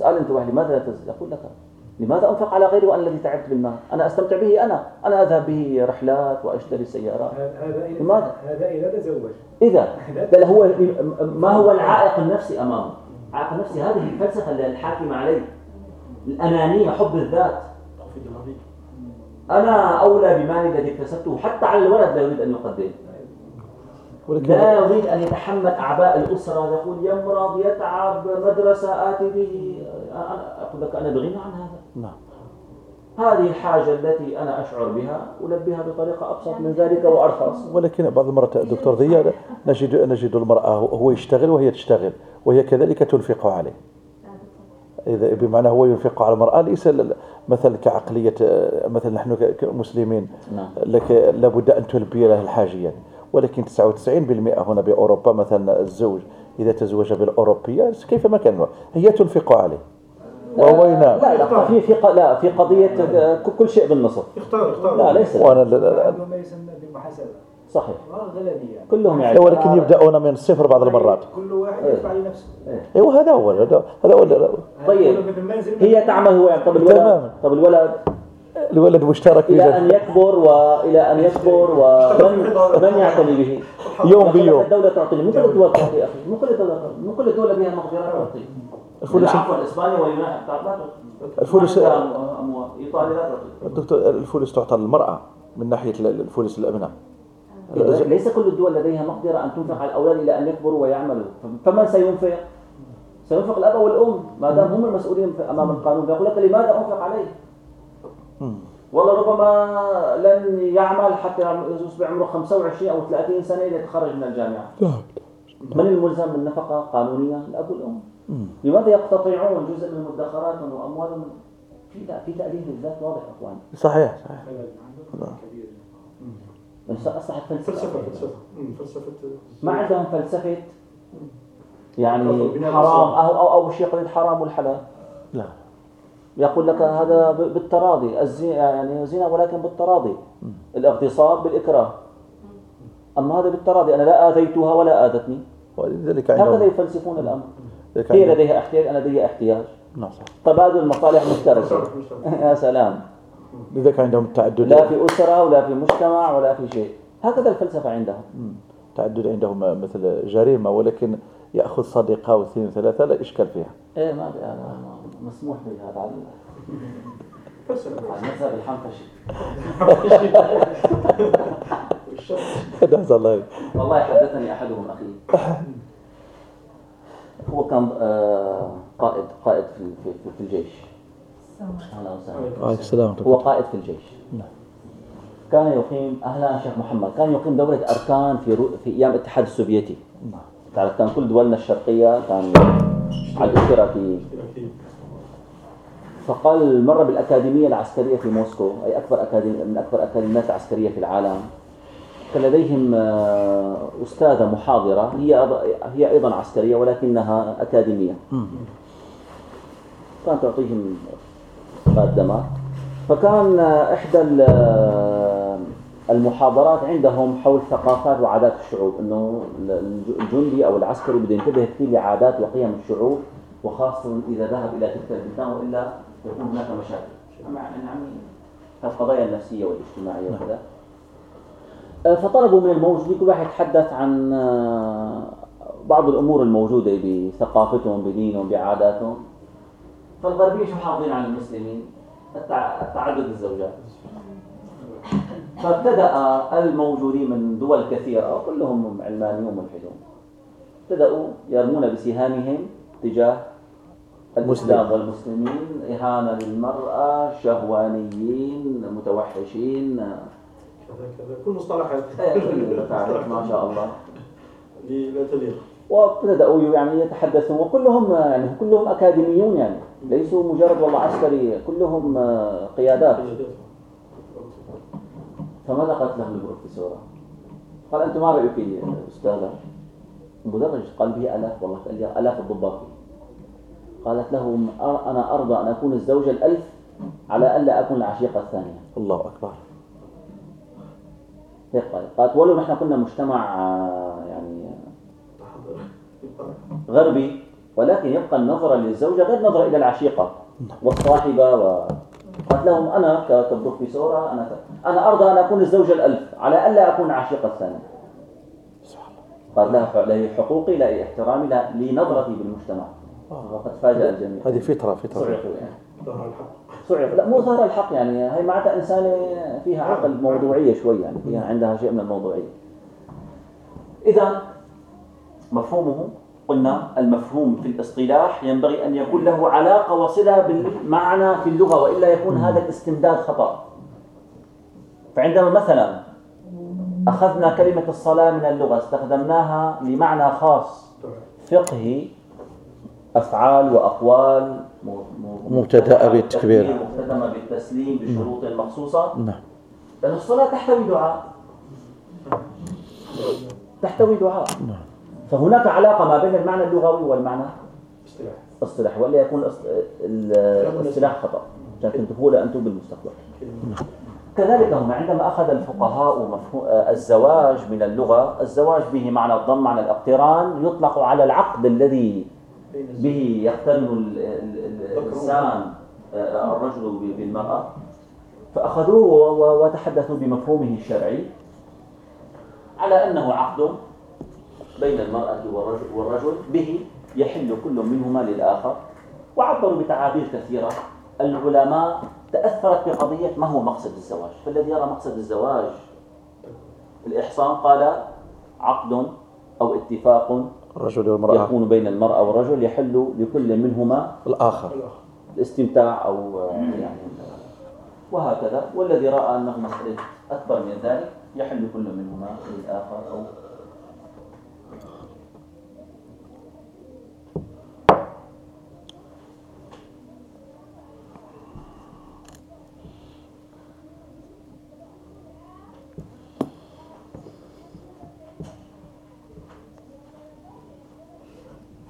سأل أنت واحد لماذا لا تزل يقول لك لماذا أنفق على غيري وأنا الذي تعبت بالمال أنا أستمتع به أنا أنا أذهب به رحلات وأشتري سيارات. لماذا؟ هذا إذا تزوج. إذا *laughs* بل هو ما هو العائق النفسي أمامه؟ العائق النفسي هذه الفلسفة الحاكمة عليه الأنانية حب الذات. أنا أولى بمالي الذي اكتسبته حتى على الولد لا يريد أن يقدم. لا يريد أن يتحمل أعباء الأسرة يقول يمرض يتعب مدرسة آتي به. أنا أقول لك أنا بغنى عن هذا. نعم. هذه الحاجة التي أنا أشعر بها ألبيها بطريقة أبسط من ذلك وأرخص. ولكن بعض المرات دكتور ضياء نجد نجد المرأة هو يشتغل وهي تشتغل وهي كذلك تنفق عليه. إذا بمعنى هو ينفق على المرأة ليس مثلا كعقلية مثلا نحن كمسلمين نعم. لك لابد أن تلبي له الحاجيات ولكن 99% هنا بأوروبا مثلا الزوج إذا تزوج بالأوروبية كيف ما كان؟ هي تنفق عليه. وهو ينام لا لا في في ق- لا في قضية آه، كل شيء بالنصف. يختار يختار لا ليس. وأنا لا- لا- ما يسمى بالمحاسبة صحيح. غلبية. كلهم يعني لا ولكن يبدأون من الصفر بعض المرات. كل واحد يدفع لنفسه. أيوه هذا هو هذا هو. طيب. هي تعمل هو يعني. طب الولد. طب الولد الولد مشترك إلى. أن يكبر وإلى أن يكبر ومن من يعتني به؟ يوم يقول لك بيوم. الدولة تعطي مو كل الدول تعطي يا أخي؟ مو كل الدول مو كل الدول بها مقدرة تعطي الفلوس عفوا إسبانيا واليونان. لا تعطي الفلوس إيطاليا لا تعطي الدكتور الفلوس تعطى للمرأة من ناحية ال- الفلوس الأبناء ليس كل الدول لديها مقدرة أن تنفق على الأولاد إلى أن يكبروا ويعملوا. فمن سينفق؟ سينفق الأب والأم. ما دام هم المسؤولين أمام القانون. فيقول لك لماذا أنفق عليه؟ والله ربما لن يعمل حتى يصبح عمره 25 أو 30 سنة ليتخرج من الجامعة. من الملزم بالنفقة؟ قانونيا؟ الأب والأم مم. لماذا يقتطعون جزء من مدخراتهم وأموالهم؟ في لا في تأليف الذات واضح أخوان. صحيح صحيح. أصبحت فلسفة. فلسفة فلسفة. أمم، فلسفة. ما عندهم فلسفة؟ يعني حرام. أو أو أول شيء قضية حرام والحلال. لا. يقول لك هذا بالتراضي الزي يعني زنا ولكن بالتراضي. الاغتصاب بالإكراه. أما هذا بالتراضي أنا لا آذيتها ولا آذتني. ولذلك هكذا يفلسفون الأمر. هي لديها احتياج؟ أنا لدي احتياج. نعم صح. تبادل مصالح مشتركة. مشترك- مشترك. *laughs* يا سلام. لذلك عندهم التعدد لا في أسرة ولا في مجتمع ولا في شيء. هكذا الفلسفة عندهم. تعدد عندهم مثل جريمة ولكن يأخذ صديقة واثنين وثلاثة لا إشكال فيها. إيه ما في- أنا مسموح بهذا على فلسفة على المذهب الحنفشي *laughs* الله والله حدثني أحدهم أخي. هو كان آه، قائد قائد في في في- الجيش. أهلا وسهلا هو قائد في الجيش. كان يقيم أهلا شيخ محمد. كان يقيم دورة أركان في رو... في أيام الاتحاد السوفيتي. تعرف كان كل دولنا الشرقية كان على الاشتراكيين. فقال مرة بالأكاديمية العسكرية في موسكو أي أكبر أكاديمية من أكبر الأكاديميات العسكرية في العالم. كان لديهم آه، أستاذة محاضرة هي هي أيضا عسكرية ولكنها أكاديمية. كانت تعطيهم مقدمات فكان آه، إحدى آه، المحاضرات عندهم حول ثقافات وعادات الشعوب إنه الج- الجندي أو العسكري بده ينتبه كثير لعادات وقيم الشعوب وخاصة إذا ذهب إلى تلك البلدان وإلا يكون هناك مشاكل. مع يعني القضايا النفسية والاجتماعية وكذا. آه، فطلبوا من الموجودين كل واحد يتحدث عن آه، بعض الأمور الموجودة بثقافتهم بدينهم بعاداتهم. فالغربية شو حافظين عن المسلمين؟ التع- التعدد الزوجات. فابتدأ الموجودين من دول كثيرة وكلهم علمانيون وملحدون ابتدأوا يرمون بسهامهم تجاه الإسلام مسلم. والمسلمين إهانة للمرأة شهوانيين متوحشين. كذا كذا. كل مصطلحات *laughs* تعرف ما شاء الله. لا تليق وابتدأوا يعني يتحدثون وكلهم يعني كلهم أكاديميون يعني. ليسوا مجرد والله عسكري كلهم قيادات. فماذا قالت له البروفيسورة؟ قال أنت ما رأيك يا أستاذة؟ المدرج قال به آلاف والله قال لي آلاف الضباط. قالت له "أر- أنا أرضى أن أكون الزوجة الألف على ألا أكون العشيقة الثانية. الله أكبر. هيك قالت قالت ولو نحن كنا مجتمع يعني غربي ولكن يبقى النظرة للزوجة غير نظرة إلى العشيقة والصاحبة و... قالت لهم أنا كبروفيسورة أنا ك... أنا أرضى أن أكون الزوجة الألف على ألا أكون العشيقة الثانية. قال لها حقوقي لي احترامي لا لي نظرتي بالمجتمع. وقد فاجأ الجميع. هذه فطرة فطرة. صعقوا يعني ظهر الحق. صعق لا مو ظهر الحق يعني هي معناتها إنسانة فيها عقل موضوعية شوي يعني فيها عندها شيء من الموضوعية. إذا مفهومه قلنا المفهوم في الاصطلاح ينبغي أن يكون له علاقة وصلة بالمعنى في اللغة وإلا يكون هذا الاستمداد خطأ. فعندما مثلا أخذنا كلمة الصلاة من اللغة استخدمناها لمعنى خاص فقهي أفعال وأقوال م- م- مبتدأة بالتكبير. مختتمة بالتسليم بشروط مخصوصة. نعم. لأن الصلاة تحتوي دعاء. تحتوي دعاء. نعم. فهناك علاقة ما بين المعنى اللغوي والمعنى اصطلاح. اصطلاح ولا يكون الاص- ال- الاصطلاح خطأ. عشان تنتبهوا له أنتم بالمستقبل. كذلك هم عندما أخذ الفقهاء مفهوم آه، الزواج من اللغة الزواج به معنى الضم معنى الاقتران يطلق على العقد الذي به يقترن ال- ال- ال- الإنسان آه، الرجل بالمرأة. فأخذوه وتحدثوا بمفهومه الشرعي على أنه عقد بين المرأة والرجل, والرجل به يحل كل منهما للآخر. وعبروا بتعابير كثيرة. العلماء تأثرت بقضية ما هو مقصد الزواج. فالذي يرى مقصد الزواج الإحصان قال عقد أو اتفاق الرجل والمرأة. يكون بين المرأة والرجل يحل لكل منهما الآخر. الاستمتاع أو يعني وهكذا. والذي رأى أنه مسألة أكبر من ذلك يحل كل منهما للآخر أو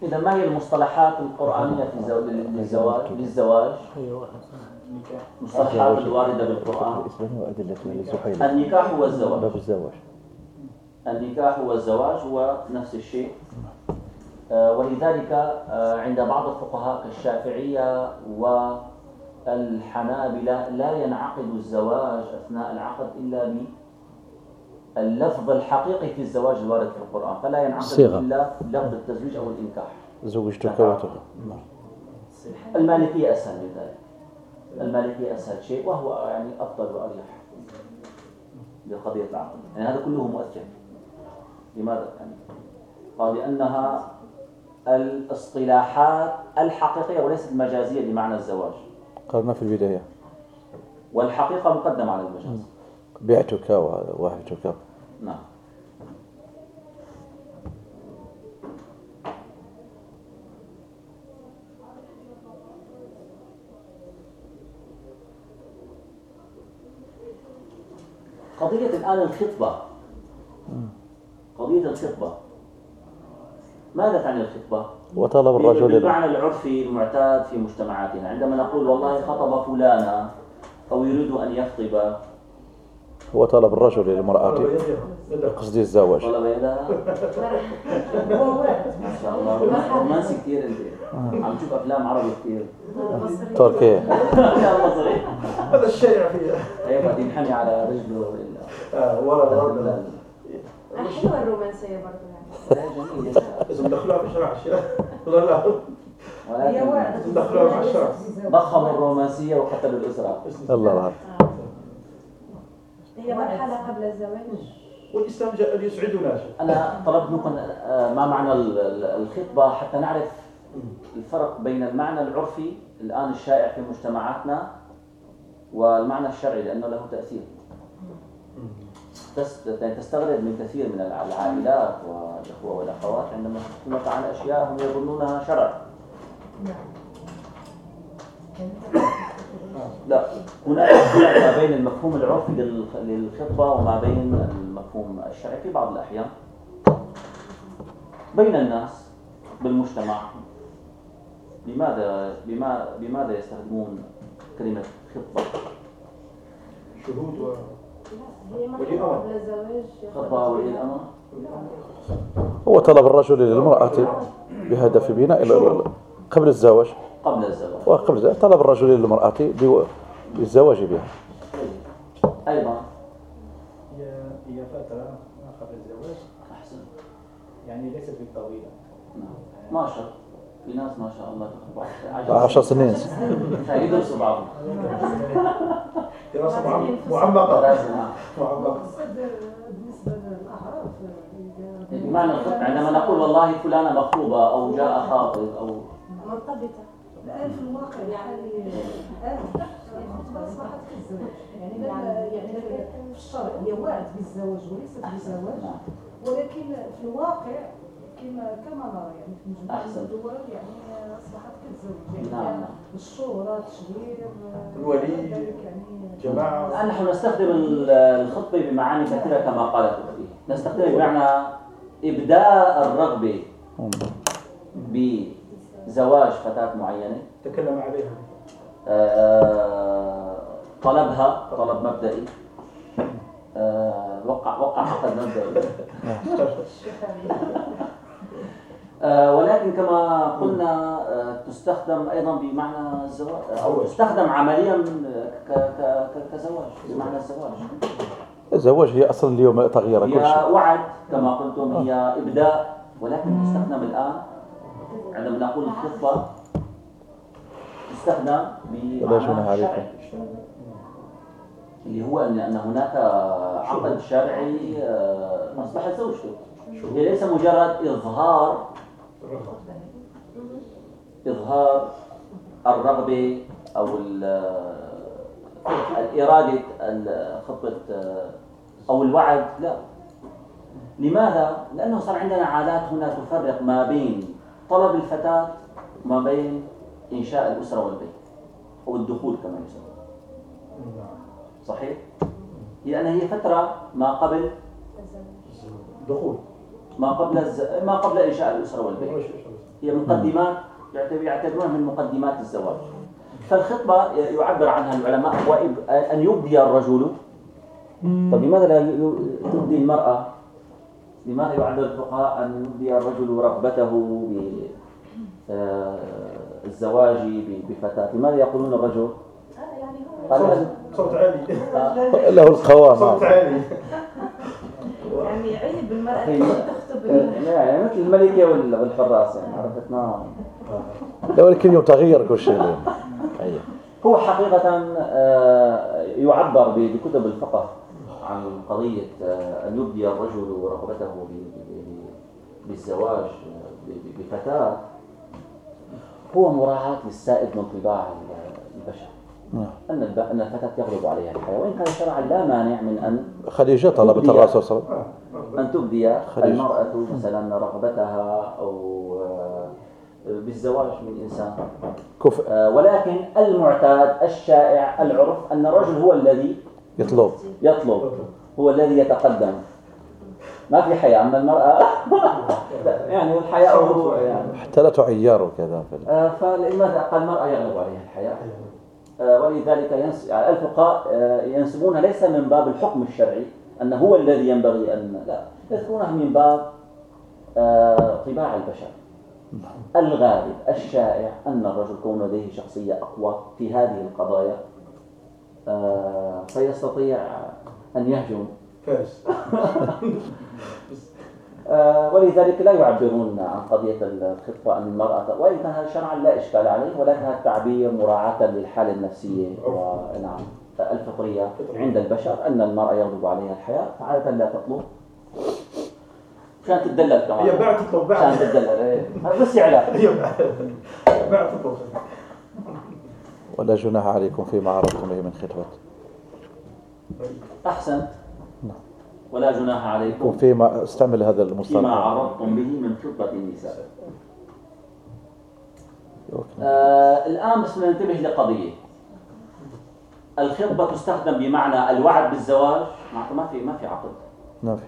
إذا ما هي المصطلحات القرآنية في الزواج للزواج للزواج النكاح مصطلحات الواردة بالقرآن؟ النكاح والزواج باب الزواج. النكاح والزواج هو نفس الشيء. آه، ولذلك آه، عند بعض الفقهاء كالشافعية والحنابلة لا ينعقد الزواج أثناء العقد إلا باللفظ الحقيقي في الزواج الوارد في القرآن فلا ينعقد صيغة. إلا لفظ التزويج أو الإنكاح. زوجتك وتغ المالكية أسهل من ذلك. المالكية أسهل شيء وهو يعني أفضل وأريح لقضية العقد يعني هذا كله مؤثر. لماذا؟ يعني قال لأنها الاصطلاحات الحقيقية وليست المجازية بمعنى الزواج. قالنا في البداية. والحقيقة مقدمة على المجاز. بعتك ووهبتك نعم. قضية الآن الخطبة. قضية الخطبة. ماذا تعني الخطبة؟ وطلب الرجل بالمعنى العرفي المعتاد في مجتمعاتنا. عندما نقول والله خطب فلانا أو يريد أن يخطب هو طلب الرجل للمرأة بقصد الزواج. يدها. ما شاء الله. رومانسي كثير أنت. عم تشوف أفلام عربي كثير تركيا يا مصري هذا الشائع فيها أيوه ينحني على رجله ولا. آه، ورا ورا حلوة الرومانسية برضه يعني. جميل لازم ندخلوها في شرع الشيء لا؟ لا هي ولكن واحدة. ندخلوها مع الشرع. ضخموا الرومانسية وقتلوا الأسرة. الله العافية هي مرحلة قبل الزواج. والإسلام جاء ليسعدنا أنا طلبت منكم آه، ما معنى ال- ال- الخطبة؟ حتى نعرف الفرق بين المعنى العرفي الآن الشائع في مجتمعاتنا والمعنى الشرعي لأنه له تأثير. تس- تستغرب من كثير من الع- العائلات والإخوة والأخوات عندما تسألونك عن أشياء هم يظنونها شرع. لا هناك فرق ما بين المفهوم العرفي للخ- للخطبة وما بين المفهوم الشرعي في بعض الأحيان. بين الناس بالمجتمع لماذا بما بماذا يستخدمون كلمة خطبة؟ شهود و الزواج خطبة ولي الأمر. هو طلب الرجل للمرأة بهدف بناء قبل الزواج. قبل الزواج. وقبل الزواج. طلب الرجل للمرأة بالزواج بها. أيضا. هي هي فترة ما قبل الزواج. أحسن. يعني ليست بالطويلة. نعم. ما شاء في ناس ما شاء الله تخطب عشر سنين. يدرسوا بعضهم. دراسة معم- معمقة. نعم. معمقة. بالنسبة للأعراف إذا بمعنى عندما نقول والله فلانة مخطوبة أو جاء خاطب أو مرتبطة. الآن في الواقع الحالي الآن الخطبة أصبحت كالزواج يعني يعني في الشرع هي وعد بالزواج وليست بزواج. ولكن في الواقع كما كما نرى يعني في من أحسن. الدول يعني أصبحت كالزواج يعني نعم،. الشهرة التشهير الولي، يعني جماعة الآن نحن نستخدم ال- الخطبة بمعاني كثيرة كما قالت أختي نستخدم بمعنى إبداء الرغبة زواج فتاة معينة. تكلم عليها. آه، طلبها طلب مبدئي. آه، وقع وقع عقد مبدئي آه، ولكن كما قلنا آه، تستخدم أيضا بمعنى الزواج أو تستخدم عمليا ك- ك- ك- كزواج بمعنى الزواج الزواج هي أصلا اليوم تغير كل شيء. هي وعد كما قلتم هي إبداء ولكن تستخدم الآن عندما نقول الخطبه تستخدم بمعنى. الشرعي اللي هو ان إن هناك عقد شرعي آه، اصبحت زوجته هي ليس مجرد اظهار إظهار الرغبة أو ال- الاراده ال- خطه آه، أو الوعد لا لماذا؟ لأنه صار عندنا عادات هنا تفرق ما بين طلب الفتاة وما بين إنشاء الأسرة والبيت أو الدخول كما يسمى. صحيح؟ لأن هي فترة ما قبل دخول. ما قبل الز... ما قبل إنشاء الأسرة والبيت. هي مقدمات يعتبر- يعتبرونها من مقدمات الزواج. فالخطبة يعبر عنها العلماء أن يبدي الرجل. طب لماذا لا تبدي المرأة؟ لماذا يعبر الفقهاء أن يبدي الرجل رغبته بالزواج بفتاة؟ لماذا يقولون الرجل؟ يعني قال صوت, عالي *laughs* له القوام صوت عالي يعني عيب المرأة تخطب يعني مثل الملكة وال- والحراس يعني عرفت ما لا ولكن اليوم تغير كل شيء. هو حقيقة آه، يعبر بكتب الفقه عن قضية آه، أن يبدي الرجل رغبته بالزواج بفتاة. هو مراعاة للسائد من طباع ال- البشر. نعم. أن أن الفتاة يغلب عليها الحياة وإن كان شرعا لا مانع من أن خديجة طلبت الرسول صلى الله عليه وسلم. أن تبدي. المرأة مثلا رغبتها أو آه، بالزواج من إنسان. كفء. آه، ولكن المعتاد الشائع العرف أن الرجل هو الذي يطلب. يطلب. هو الذي يتقدم. ما في حياة. أما المرأة *laughs* يعني الحياء هو يعني. حتى لا تعير وكذا آه، فلماذا قال المرأة يغلب عليها الحياء آه، ولذلك ينس... يعني الفقهاء آه، ينسبونها ليس من باب الحكم الشرعي أنه هو الذي ينبغي أن لا. يذكرونها من باب طباع البشر. الغالب الشائع أن الرجل كون لديه شخصية أقوى في هذه القضايا فيستطيع أن يهجم. فارس *laughs* آه، ولذلك لا يعبرون عن قضية الخطبة أن المرأة وإن كان هذا شرعا لا إشكال عليه ولكن هذا التعبير مراعاة للحالة النفسية. ونعم. الفطرية عند البشر أن المرأة يغلب عليها الحياة فعادة لا تطلب. عشان تتدلل كمان. هي باع تطلب عشان باع تتدلل. إيه. بس إعلان هي باع تطلب ولا جناح عليكم فيما عرضتم به من خطبة أحسنت. ولا جناح عليكم فيما استعمل هذا فيما المصطلح عرضتم به من خطبة النساء. آه الآن بس بدنا ننتبه لقضية. الخطبة تستخدم بمعنى الوعد بالزواج. معناته ما في ما في عقد. ما في.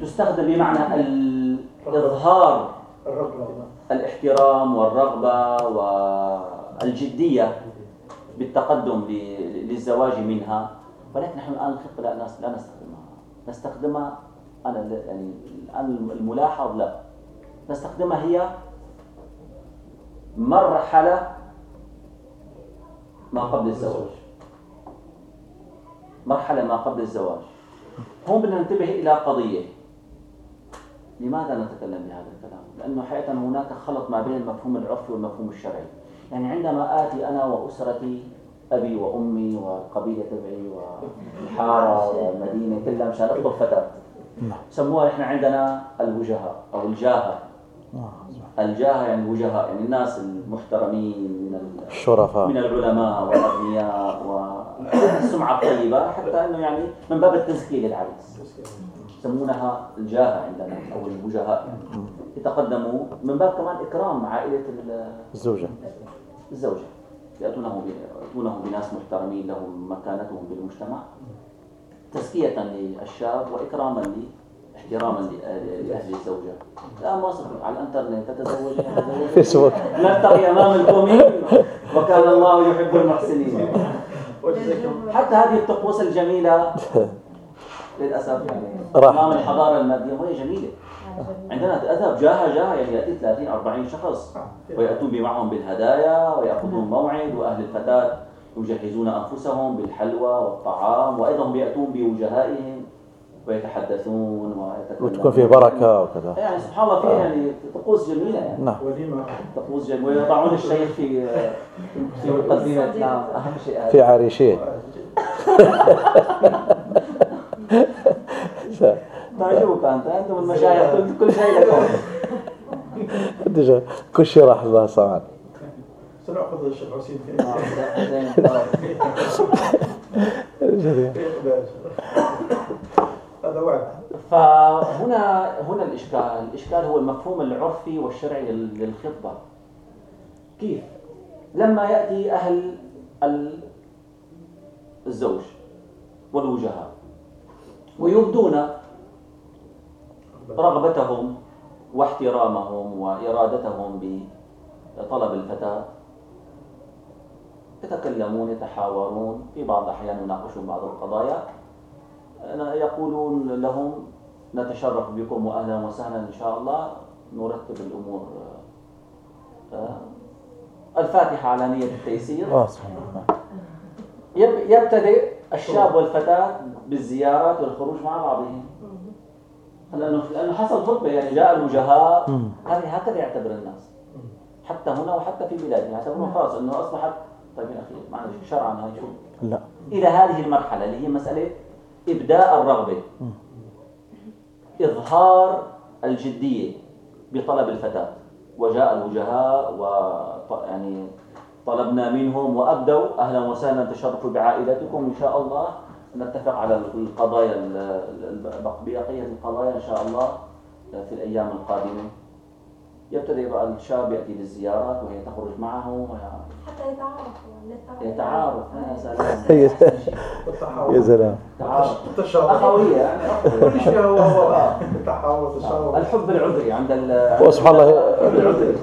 تستخدم بمعنى الإظهار الرغبة. الاحترام والرغبة والجدية. بالتقدم للزواج منها ولكن نحن الآن الخطة لا لا نستخدمها. نستخدمها أنا يعني الآن الملاحظ لا. نستخدمها هي مرحلة ما قبل الزواج. مرحلة ما قبل الزواج. هون بدنا ننتبه إلى قضية. لماذا نتكلم بهذا الكلام؟ لأنه حقيقة هناك خلط ما بين المفهوم العرفي والمفهوم الشرعي. يعني عندما آتي أنا وأسرتي أبي وأمي والقبيلة تبعي والحارة والمدينة كلها مشان أطلب فتاة سموها إحنا عندنا الوجهاء أو الجاهة. الجاهة يعني الوجهاء يعني الناس المحترمين من ال- الشرفاء من العلماء والأغنياء والسمعة الطيبة حتى أنه يعني من باب التزكية للعريس يسمونها الجاهة عندنا أو الوجهاء. يعني يتقدموا من باب كمان إكرام عائلة ال- الزوجة. الزوجة يأتونه يأتونه بناس محترمين لهم مكانتهم بالمجتمع تزكية للشاب وإكراما احتراما لأهل لأهل الزوجة. لا ما صدق على الإنترنت تتزوج. فيسبوك. نلتقي أمام الكومي وكان الله يحب المحسنين. حتى هذه الطقوس الجميلة للأسف يعني راح. أمام الحضارة المادية وهي جميلة. عندنا أذهب جاهة جاهة يعني يأتي 30 40 شخص. ويأتون معهم بالهدايا ويأخذون موعد وأهل الفتاة يجهزون أنفسهم بالحلوى والطعام وأيضا هم يأتون بوجهائهم ويتحدثون ويتكلمون. وتكون فيه بركة وكذا. يعني سبحان الله فيه يعني طقوس جميلة يعني. نعم. وليمة. طقوس جميلة. ويضعون الشيخ في في *laughs* مقدمة نعم أهم شيء في عريشين. *laughs* *laughs* تعجبك أنت أنتم المشايخ كل كل شيء لكم كل شيء راح الله سبحانه سنأخذ الشيخ حسين. هذا وعد فهنا هنا الإشكال. الإشكال هو المفهوم العرفي والشرعي لل- للخطبة. كيف؟ لما يأتي أهل ال- الزوج والوجهاء ويبدون رغبتهم واحترامهم وإرادتهم بطلب الفتاة. يتكلمون يتحاورون في بعض الأحيان يناقشون بعض القضايا. يقولون لهم نتشرف بكم وأهلا وسهلا إن شاء الله. نرتب الأمور. آه، الفاتحة على نية التيسير. آه يبتدئ الشاب والفتاة بالزيارات والخروج مع بعضهم. لأنه لأنه حصل خطبة يعني جاء الوجهاء. هذه هكذا يعتبر الناس. حتى هنا وحتى في بلادنا يعتبرون خلاص أنه أصبحت طيب يا أخي معلش شرعا هاي شو؟ لا. إلى هذه المرحلة اللي هي مسألة إبداء الرغبة. إظهار الجدية بطلب الفتاة. وجاء الوجهاء و يعني طلبنا منهم وأبدوا. أهلا وسهلا تشرفوا بعائلتكم إن شاء الله. نتفق على القضايا ال- ال- بقية القضايا إن شاء الله في الأيام القادمة. يبتدئ بقى الشاب يأتي للزيارات وهي تخرج معه حتى يتعارفوا يعني يتعارف *laughs* يا سلام. هي- يا والتحاور سلام. تعارف. أخوية. يعني كل شيء هو هو التحاور والتشاور الحب العذري عند ال وسبحان الله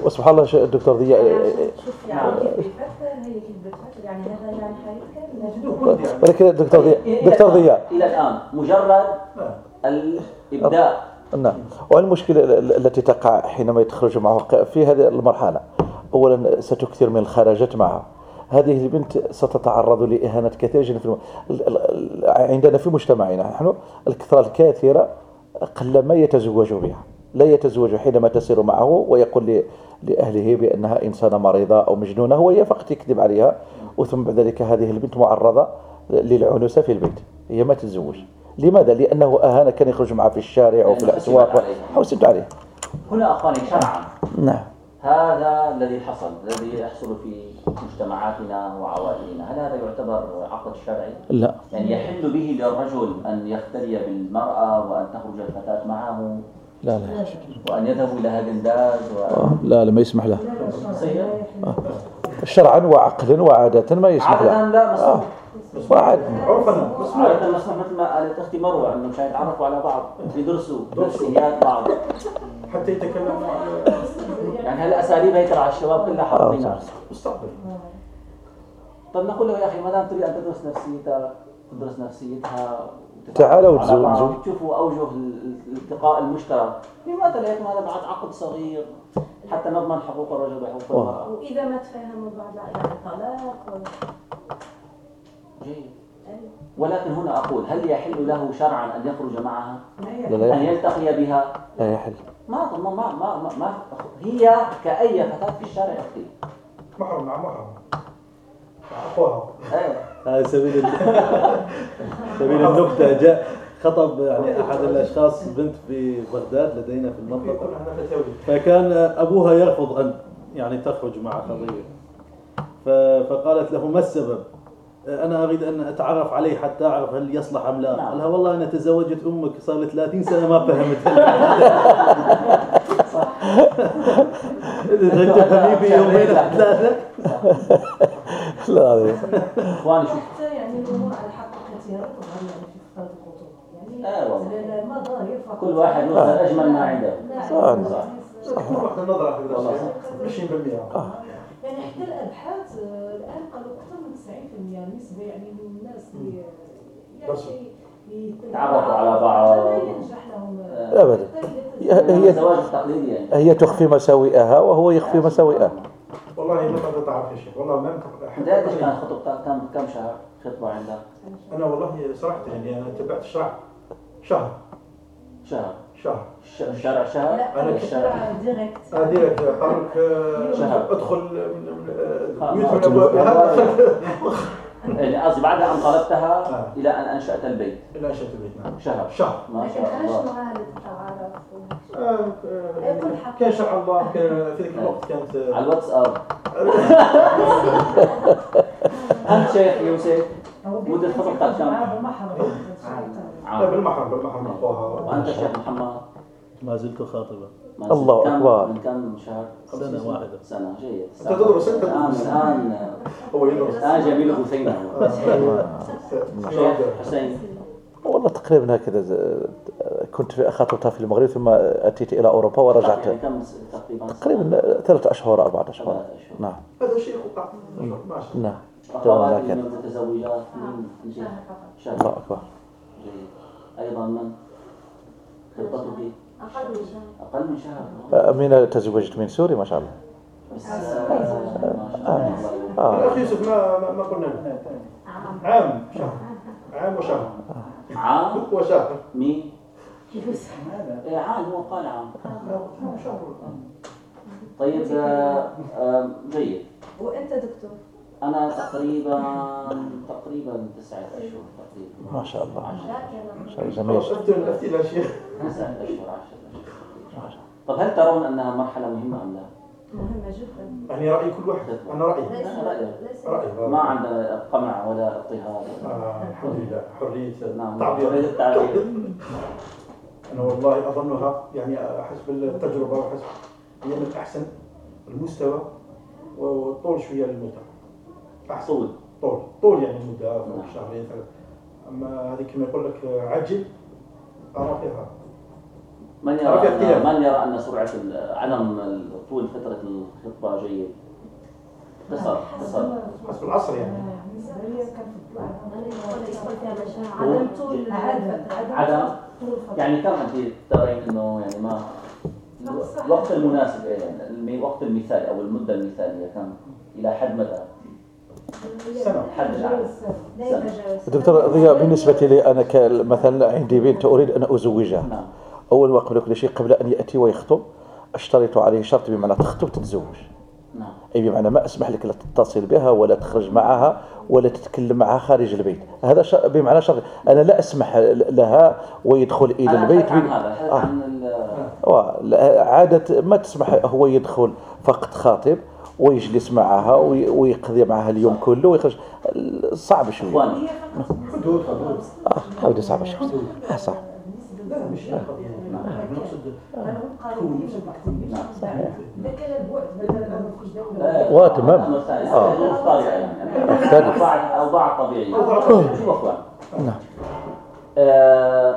وسبحان الله ش- الدكتور ضياء. شوف يعني كيف بيفكر هي كيف بتفكر يعني هذا ولكن الدكتور ضياء دكتور ضياء. إلى الآن مجرد نعم. والمشكلة ال- التي تقع حينما يتخرج معه في هذه المرحلة. أولا ستكثر من الخرجات معها. هذه البنت ستتعرض لإهانات كثيرة جدا في الم... ال- ال- ال- عندنا في مجتمعنا نحن الكثرة الكثيرة قلما يتزوج بها. لا يتزوج حينما تسير معه ويقول لأهله بأنها إنسانة مريضة أو مجنونة وهي فقط يكذب عليها. وثم بعد ذلك هذه البنت معرضة للعنوسة في البيت. هي ما تتزوج. لماذا؟ لأنه أهان كان يخرج معها في الشارع وفي الأسواق. حوسبت عليه. هنا أخواني شرعا. نعم. هذا الذي حصل الذي يحصل في مجتمعاتنا وعوائلنا هل هذا يعتبر عقد شرعي؟ لا. يعني يحل به للرجل أن يختلي بالمرأة وأن تخرج الفتاة معه؟ لا لا. وأن يذهبوا إلى هاجنداز و... آه، لا لا ما يسمح له. صحيح؟ شرعا وعقلا وعادة ما يسمح له. عادة لا مسموح. وعاد عرفا مسموح. عادة مسموح. مثل ما قالت أختي مروة أنه مشان يتعرفوا على بعض يدرسوا درسيات بعض. حتى يتكلموا عن يعني هلا أساليب هي ترى الشباب كلها حاطينها. المستقبل طب نقول له يا أخي ما دام تريد أن تدرس نفسيتك تدرس نفسيتها تعالوا على تزو- بعض نزو- وتشوفوا أوجه ال- الالتقاء المشترك. لماذا لا يكون هذا بعد عقد صغير؟ حتى نضمن حقوق الرجل وحقوق المرأة. وإذا ما تفاهموا بعض لا يعني طلاق ولا جيد. ولكن هنا أقول هل يحل له شرعا أن يخرج معها؟ لا لا ان يحل. يلتقي بها؟ لا يحل. ما ما ما ما, ما, هي كأي فتاة في الشارع أختي محرم مع محرم. على سبيل ال- *laughs* سبيل النكتة. جاء خطب يعني أحد الأشخاص بنت في بغداد لدينا في فتاوي فكان أبوها يرفض أن يعني تخرج مع خطيبه ف- فقالت له ما السبب؟ أنا أريد أن أتعرف عليه حتى أعرف هل يصلح أم لا. نعم. قال لها والله أنا تزوجت أمك صار لي 30 سنة ما فهمت. *laughs* إذا تفهمي في يومين أو ثلاثة. لا لا. إخواني شوف حتى يعني الأمور على حقيقتها تظهر يعني في فتره الخطوبه يعني آه والله. المظاهر فقط كل واحد يظهر أجمل ما عنده. نعم. صح. صح. كل واحد النظرة في الدراسة 20% يعني حتى الأبحاث آه، الآن قالوا أكثر من 90% نسبة يعني من الناس اللي. يعني تعرفوا على بعض. لا ينجح لهم. لا أبدا. حتى هي- يعني هي تخفي مساوئها وهو يخفي مساوئها. والله ما تقدر تعرف يا شيخ والله ما انت قديش كانت خطبتك كم كم شهر خطبة عندك؟ أنا والله صراحة يعني أنا تبعت الشرع شهر. شهر. شهر. ش- شهر شهر؟ لا أنا أنا الشهر direct أنا direct قالوا لك آه، شهر. ادخل من آه، من يعني *laughs* قصدي بعد أن طلبتها آه. إلى أن أنشأت البيت. لا شئت البيت نعم. شهر. شهر. ما لكن شاء الله. آه، يعني كل حق. كان شرع الله كان في ذيك الوقت كانت آه، على الواتساب *laughs* أنت شيخ يوسف مدة خطبتك كم؟ بالمحرم. بالمحرم أخوها. وأنت شيخ محمد. ما زلت خاطبا الله أكبر. من كم شهر؟ سنة واحدة. سنة جيد أنت تدرس، أنت؟ الآن. الآن هو يدرس الآن جميل حسين آه، حسين. والله تقريبا هكذا كنت في خطبتها في المغرب ثم أتيت إلى أوروبا ورجعت. يعني تقريبا تقريبا ثلاثة أشهر أربعة أشهر. نعم. هذا شيء وقع. ما شاء الله. نعم. أخواتك لكن- من المتزوجات من جهة الله أكبر. جيد. أيضا من؟ خطبتك أقل من شهر. أقل من شهر. أمينة تزوجت من سوري ما شاء الله. بس آه، ما شاء الله آه. يوسف ما ما- قلنا. عام. عام شهر. عام وشهر. عام؟ وشهر. مين؟ إيه عام هو قال عام. طيب آه، آه، جيد. وأنت دكتور؟ أنا تقريبا تقريبا تسعة أشهر تقريبا. ما شاء الله. لكن ما شاء الله. جميل افتي افتي يا شيخ. تسعة أشهر عشرة أشهر. طب هل ترون أنها مرحلة مهمة أم لا؟ مهمة جدا. يعني رأي كل واحد. لا، رأيي. ليس رأيي. ما عندنا قمع ولا اضطهاد آه، الحمد لله. حرية نعم. التعبير. حرية التعبير. أنا والله أظنها يعني حسب التجربة وحسب هي من أحسن المستوى وطول للمده احسن طول طول طول يعني المده فوق نعم. شهرين ثلاث. أما هذه كما يقول لك عجل أرى فيها. من يرى. أن من يرى أن سرعة ال- عدم طول فترة الخطبة جيد؟ قصر قصر. حسب العصر يعني. عدم طول عدم. يعني كم أنت ترين أنه يعني ما الوقت المناسب إيه يعني الم- الوقت المثالي أو المدة المثالية كم؟ إلى حد متى؟ يتجاوز دكتور ضياء بالنسبة لي أنا مثلا عندي بنت أريد أن أزوجها. نعم. أول ما قبل كل شيء قبل أن يأتي ويخطب اشترط عليه شرط بمعنى تخطب تتزوج. نعم. أي بمعنى ما أسمح لك لا تتصل بها ولا تخرج معها ولا تتكلم معها خارج البيت. هذا ش... بمعنى شرط أنا لا أسمح لها ويدخل إلى البيت عن هذا. آه. عن ال- عادة ما تسمح هو يدخل فقط خاطب. ويجلس معها وي- ويقضي معها اليوم كله ويخرج. صعب إخواني. حدود حدود آه حاول صعب شوية. آه صعب. لا مش وتمام. أمر ثاني. آه. طبيعية. شو أخوان. نعم. آه،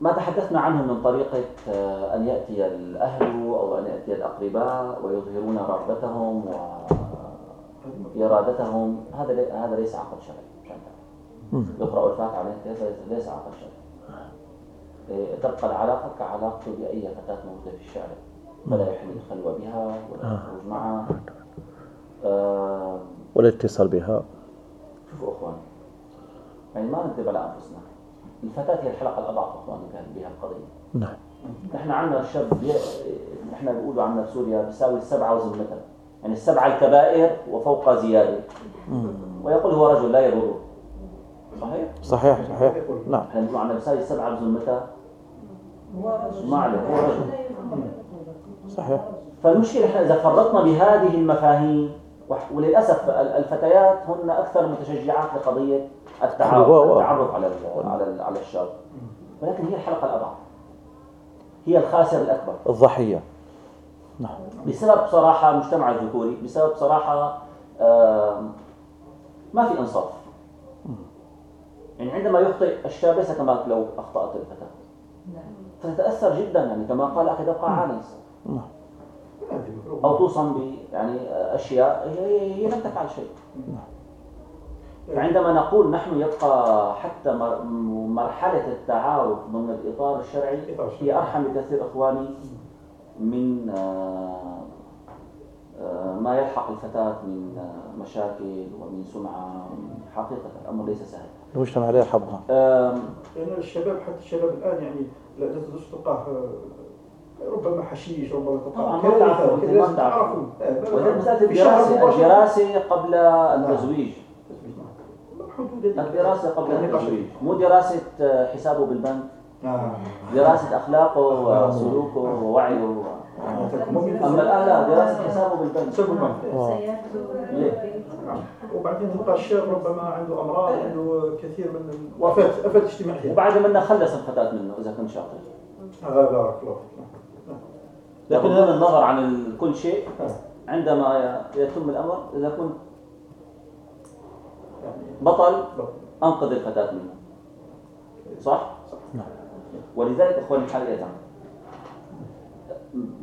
ما تحدثنا عنه من طريقة آه، أن يأتي الأهل أو أن يأتي الأقرباء ويظهرون رغبتهم وإرادتهم هذا هذا ليس عقد شرعي. يقرأ الفاتحة عليه ليس ليس عقد شرعي. إيه، تبقى العلاقة كعلاقته بأي فتاة موجودة في الشارع. فلا يحل الخلوة بها ولا الخروج معها. آه، ولا الاتصال بها. شوفوا أخواني يعني ما نكذب على انفسنا الفتاة هي الحلقة الأضعف اخواني بها- بها القضية. نعم. نحن عندنا الشاب. نحن بيقولوا عندنا بسوريا بيساوي السبعة وزن مثلا يعني السبعة الكبائر وفوق زيادة. ويقول هو رجل لا يضره. صحيح؟ صحيح صحيح. نعم. إحنا بنقول عندنا بيساوي السبعة وزن متى؟ ما عليه هو رجل. صحيح. فالمشكلة إحنا إذا فرطنا بهذه المفاهيم وللأسف ال- الفتيات هن أكثر متشجعات لقضية و- التعرف على ال- على على الشاب ولكن هي الحلقة الأضعف. هي الخاسر الأكبر. الضحية. نعم. بسبب صراحة المجتمع الذكوري بسبب صراحة ما في إنصاف. يعني عندما يخطئ الشاب ليس كما لو أخطأت الفتاة. فتتأثر جدا يعني كما قال أخي تبقى عانس أو توصم ب يعني أشياء هي, هي لم تفعل شيء. فعندما نقول نحن يبقى حتى مرحلة التعارف ضمن الإطار الشرعي هي أرحم بكثير إخواني من آه، آه، ما يلحق الفتاة من آه، مشاكل ومن سمعة حقيقة. الأمر ليس سهل. المجتمع لا يحبها يعني الشباب حتى الشباب الآن يعني لا تلقاه ربما حشيش ربما طبعا ما تعرفوا ما تعرفوا وهي مسألة الدراسة قبل التزويج. الدراسة قبل التزويج. مو دراسة حسابه بالبنك. دراسة أخلاقه وسلوكه ووعيه. أما الآن لا دراسة حسابه بالبنك. حسابه بالبنك. وبعدين تلقى الشاب ربما عنده أمراض عنده كثير من وفاة أفات اجتماعية. وبعد منا خلص الفتاة منه إذا كنت شاطر. هذا بارك الله لكن هذا النظر عن كل شيء عندما يتم الأمر إذا كنت بطل أنقذ الفتاة منه. صح؟ نعم. ولذلك أخواني الحقيقة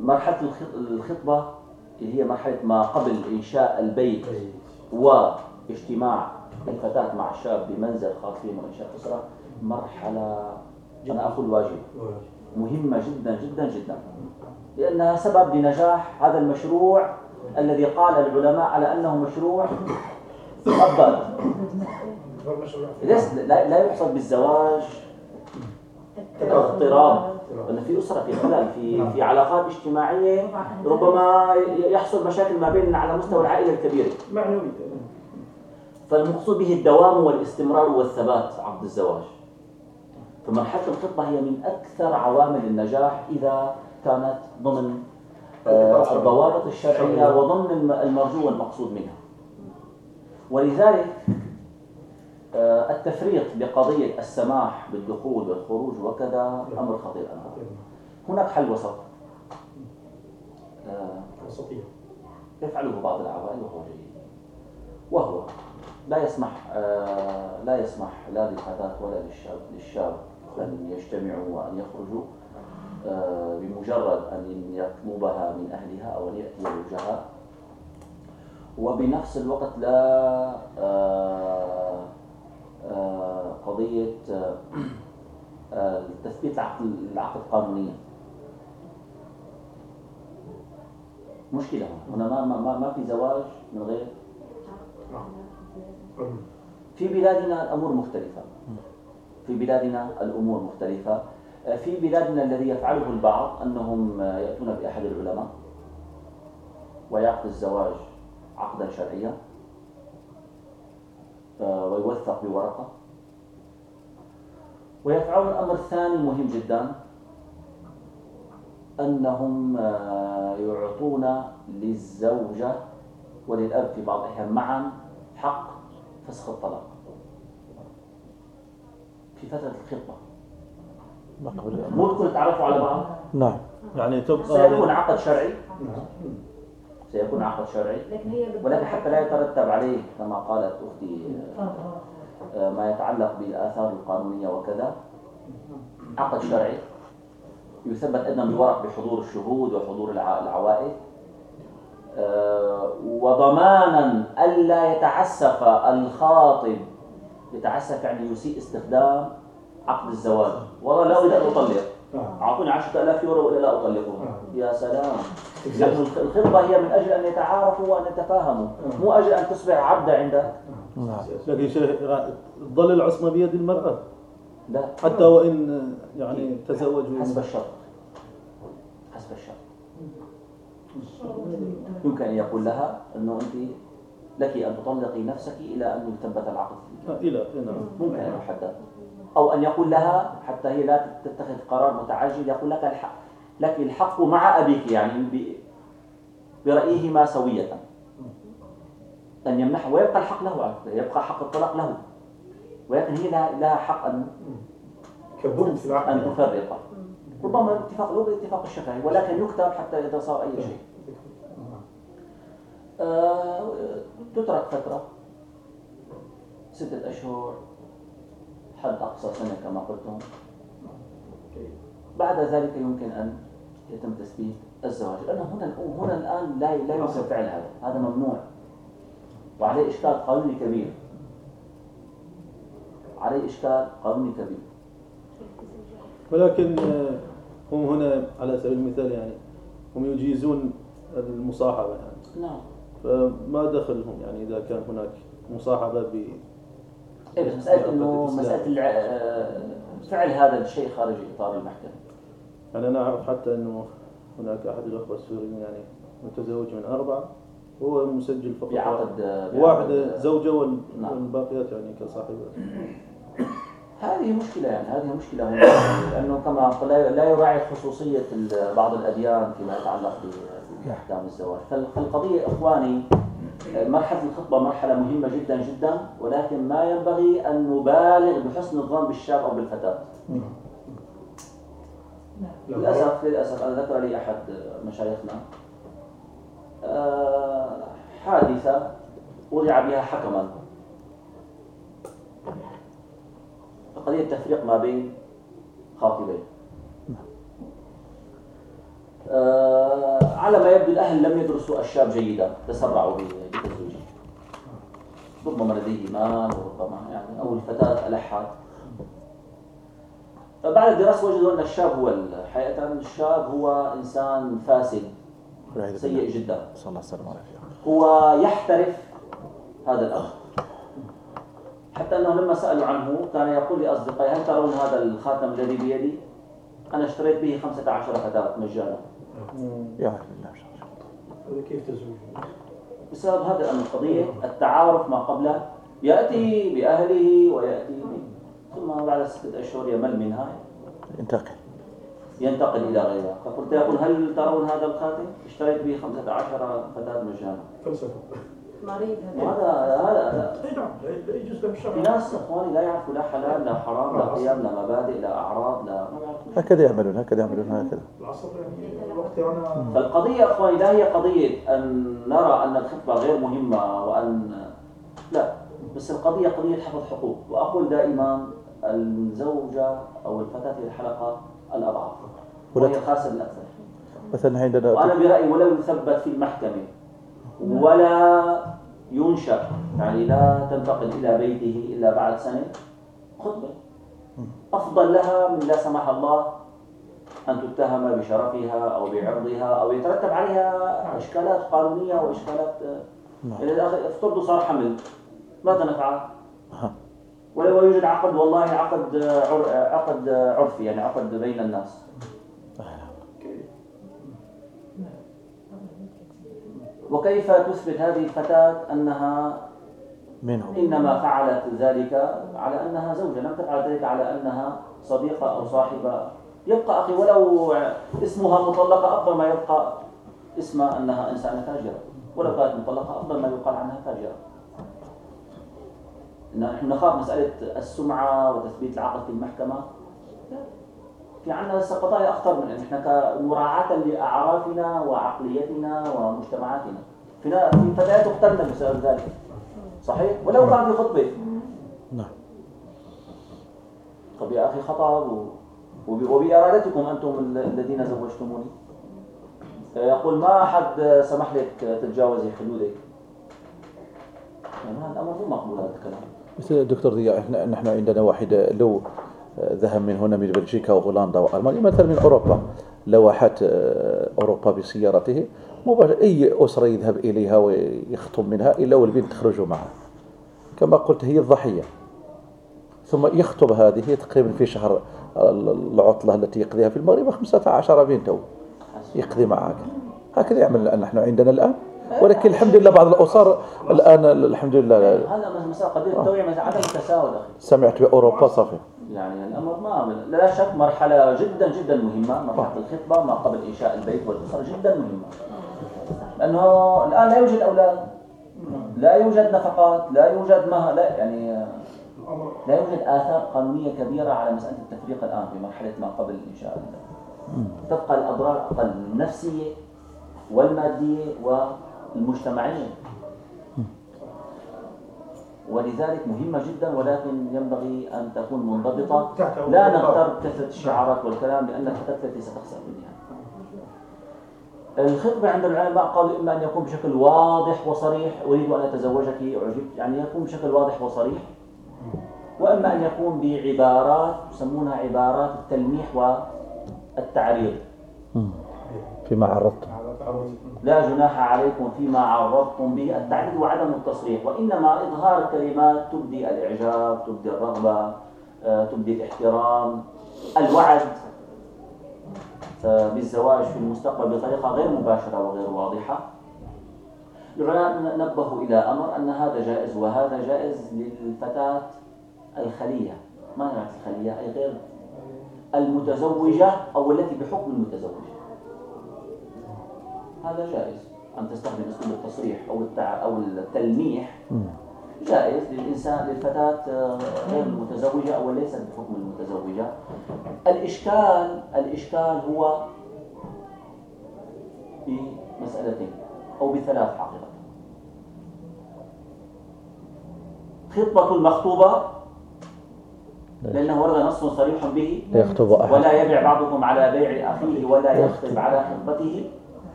مرحلة الخطبة اللي هي مرحلة ما قبل إنشاء البيت واجتماع الفتاة مع الشاب بمنزل خاص بهم وإنشاء أسرة مرحلة أنا أقول واجب. مهمة جدا جدا جدا. لأنها سبب لنجاح هذا المشروع الذي قال العلماء على أنه مشروع مؤبد لا يقصد بالزواج. اضطراب. ان في أسرة في خلل في في علاقات اجتماعية ربما يحصل مشاكل ما بين على مستوى العائلة الكبيره معنوي فالمقصود به الدوام والاستمرار والثبات عقد الزواج. فمرحلة الخطبة هي من أكثر عوامل النجاح إذا كانت ضمن آه، الضوابط الشرعية وضمن المرجو والمقصود منها. ولذلك آه، التفريط بقضية السماح بالدخول والخروج وكذا أمر خطير هناك حل وسط. آه، وسطية. يفعله بعض العوائل وهو جيد. وهو لا يسمح لا يسمح لا للفتاة ولا للشاب للشاب أن يجتمعوا وأن يخرجوا. بمجرد أن يطلبها من أهلها أو أن يأتي زوجها. وبنفس الوقت لا آه، قضية آه، آه، تثبيت العقد العقد قانونيا مشكلة هنا. ما ما ما في زواج من غير في بلادنا الأمور مختلفة. في بلادنا الأمور مختلفة. في بلادنا الذي يفعله البعض أنهم يأتون بأحد العلماء ويعقد الزواج عقدا شرعيا ويوثق بورقة. ويفعلون الأمر الثاني مهم جدا أنهم آه، يعطون للزوجة وللأب في بعض الأحيان معا حق فسخ الطلاق في فترة الخطبة. مو تكون تعرفوا على بعض؟ نعم. يعني تبقى سيكون عقد شرعي. نعم. سيكون عقد شرعي. ولكن حتى لا يترتب عليه كما قالت أختي آه، ما يتعلق بالآثار القانونية وكذا. عقد شرعي. يثبت أيضا بورق بحضور الشهود وحضور العوائد. آه، وضمانا ألا يتعسف الخاطب. يتعسف يعني يسيء استخدام عقد الزواج. والله لا أريد أن أطلق. نعم. أعطوني 10000 يورو ولا لا أطلقها نعم. يا سلام. الخطبة هي من أجل أن يتعارفوا وأن يتفاهموا. نعم. مو أجل أن تصبح عبدة عندك. لكن شيخ تظل العصمة بيد المرأة. لا. حتى وإن يعني تزوجوا. حسب الشرط. حسب الشرط. *laughs* يمكن أن يقول لها أنه أنت لك أن تطلقي نفسك إلى أن يثبت العقد. إلى ممكن أن يحدد. أو أن يقول لها حتى هي لا تتخذ قرار متعجل يقول لك الحق لك الحق مع أبيك يعني برأيهما سوية. أن يمنح ويبقى الحق له يبقى حق الطلاق له. ولكن هي لها حق أن أن تفرق. ربما الاتفاق له بالاتفاق الشفهي ولكن يكتب حتى إذا صار أي شيء. آه تترك فترة ستة أشهر. حد أقصى سنة كما قلتم. بعد ذلك يمكن أن يتم تثبيت الزواج لأنه هنا هنا الآن لا لا يمكن فعل هذا هذا ممنوع. وعليه إشكال قانوني كبير. عليه إشكال قانوني كبير. ولكن آه، هم هنا على سبيل المثال يعني هم يجيزون المصاحبة يعني. نعم. فما دخلهم يعني إذا كان هناك مصاحبة ب إيه بس مسألة إنه مسألة الع- آه، فعل هذا الشيء خارج إطار المحكمة. يعني أنا أعرف حتى أنه هناك أحد الأخوة السوريين يعني متزوج من أربعة وهو مسجل فقط بعقد واحدة زوجة وال- نعم. والباقيات يعني كصاحبات هذه مشكلة يعني هذه مشكلة لأنه كما لا يراعي خصوصية بعض الأديان فيما يتعلق بأحكام الزواج. فال- فالقضية إخواني مرحلة الخطبة مرحلة مهمة جدا جدا ولكن ما ينبغي أن نبالغ بحسن الظن بالشاب أو بالفتاة للأسف للأسف أنا ذكر لي أحد مشايخنا. آه، حادثة وضع بها حكما. قضية تفريق ما بين خاطبين. على ما يبدو الأهل لم يدرسوا الشاب جيدا تسرعوا به بتزويجه ربما لديه مال وربما يعني أو الفتاة ألحت بعد الدراسة وجدوا أن الشاب هو حقيقة الشاب هو إنسان فاسد. سيء. جدا. صلى الله عليه وسلم. هو يحترف هذا الأمر. حتى أنه لما سألوا عنه كان يقول لأصدقائي هل ترون هذا الخاتم الذي بيدي؟ أنا اشتريت به 15 فتاة مجانا. يعرف. هذا كيف تزوج؟ بسبب هذا الأمر قضية التعارف ما قبله يأتي بأهله ويأتي ثم بعد ستة أشهر يمل منها انتقل ينتقل. إلى غيرها. فقلت يقول هل ترون هذا الخاتم اشتريت به 15 فتاة مجانا. فلسفه مريض هذا. هذا إي نعم لا لا يجوز له في ناس إخواني لا يعرفوا لا حلال لا حرام لا قيم لا مبادئ لا أعراض لا هكذا يعملون هكذا يعملون هكذا. العصر يعني الوقت أنا فالقضية إخواني لا هي قضية أن نرى أن الخطبة غير مهمة وان لا بس القضية قضية حفظ حقوق. وأقول دائما الزوجة أو الفتاة في الحلقة الأضعف وهي الخاسر الاكثر مثلا عندنا وأنا برأيي ولو يثبت في المحكمة ولا ينشر. يعني لا تنتقل إلى بيته إلا بعد سنة خطبة. أفضل لها من لا سمح الله أن تتهم بشرفها أو بعرضها أو يترتب عليها إشكالات قانونية وإشكالات نعم. إلى الآخر افترضوا صار حمل. ماذا نفعل؟ ولو يوجد عقد والله عقد عقد عرفي يعني عقد بين الناس. وكيف تثبت هذه الفتاة أنها منهم؟ إنما فعلت ذلك على أنها زوجة لم تفعل ذلك على أنها صديقة أو صاحبة. يبقى أخي ولو اسمها مطلقة أفضل ما يبقى اسمها أنها إنسانة فاجرة ولو كانت مطلقة أفضل ما يقال عنها فاجرة نحن نخاف مسألة السمعة وتثبيت العقد في المحكمة. في عندنا هسه قضايا أخطر من نحن كمراعاة لأعرافنا وعقليتنا ومجتمعاتنا. فينا- في فتيات اقتلنا بسبب ذلك. صحيح؟ ولو كان في خطبة. نعم. طب يا أخي خطأ. و... وب... وبإرادتكم أنتم ال- الذين زوجتموني. يقول ما أحد سمح لك تتجاوزي حدودك يعني هذا الأمر مو مقبول هذا الكلام. مثل دكتور ضياء إحنا نحن عندنا واحد لو ذهب من هنا من بلجيكا وهولندا وألمانيا مثلا من أوروبا. لوحت أوروبا بسيارته. مباشرة أي أسرة يذهب إليها ويخطب منها إلا والبنت تخرج معه. كما قلت هي الضحية. ثم يخطب هذه تقريبا في شهر العطلة التي يقضيها في المغرب 15 بنته يقضي معك. هكذا يعمل نحن عندنا الآن. ولكن الحمد لله بعض الاسر الآن الحمد لله. هذا مسألة قضية التوعية عدم التساؤل أخي. سمعت بأوروبا صافي. يعني الأمر ما لا شك مرحلة جدا جدا مهمة مرحلة الخطبة ما قبل إنشاء البيت والأسرة جدا مهمة. لأنه الآن لا يوجد أولاد لا يوجد نفقات لا يوجد مها لا يعني لا يوجد آثار قانونية كبيرة على مسألة التفريق الآن في مرحلة ما قبل إنشاء ال- تبقى الأضرار أقل النفسية والمادية والمجتمعية ولذلك مهمة جدا ولكن ينبغي أن تكون منضبطة. لا. نغتر بكثرة الشعارات والكلام لأن الفتاة التي ستخسر منها. الخطبة عند العلماء قالوا إما أن يكون بشكل واضح وصريح أريد أن أتزوجك أعجبت. يعني يكون بشكل واضح وصريح. وإما أن يكون بعبارات يسمونها عبارات التلميح والتعريض. فيما عرضتم لا جناح عليكم فيما عرضتم به التعريض وعدم التصريح وإنما إظهار الكلمات تبدي الإعجاب تبدي الرغبة آه، تبدي الاحترام. الوعد بالزواج في المستقبل بطريقة غير مباشرة وغير واضحة. العلماء نبهوا إلى أمر أن هذا جائز وهذا جائز للفتاة الخلية. ما معنى الخلية؟ أي غير المتزوجة أو التي بحكم المتزوجة. هذا جائز. أن تستخدم أسلوب التصريح أو التع... أو التلميح. جائز للإنسان للفتاة آه، غير المتزوجة أو ليست بحكم المتزوجة. الإشكال الإشكال هو بمسألتين أو بثلاث حقيقة خطبة المخطوبة لأنه ورد نص صريح به يخطب أحد. ولا يبيع بعضكم على بيع أخيه ولا يخطب على خطبته.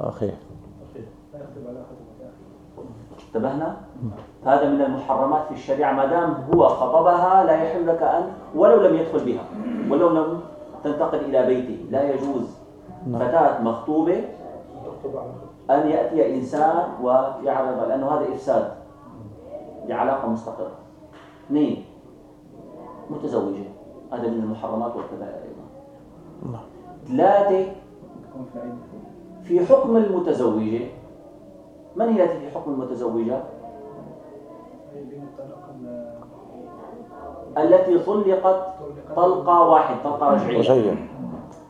أخيه انتبهنا؟ هذا من المحرمات في الشريعة ما دام هو خطبها لا يحل لك أن ولو لم يدخل بها. ولو لم تنتقل إلى بيته. لا يجوز. فتاة مخطوبة. أن يأتي إنسان ويعرض لأنه هذا إفساد. لعلاقة مستقرة. اثنين متزوجة. هذا من المحرمات والكبائر أيضا. نعم. ثلاثة في حكم المتزوجة. من هي التي في حكم المتزوجة؟ التي طلقت طلقة واحد طلقة رجعية. رجعية.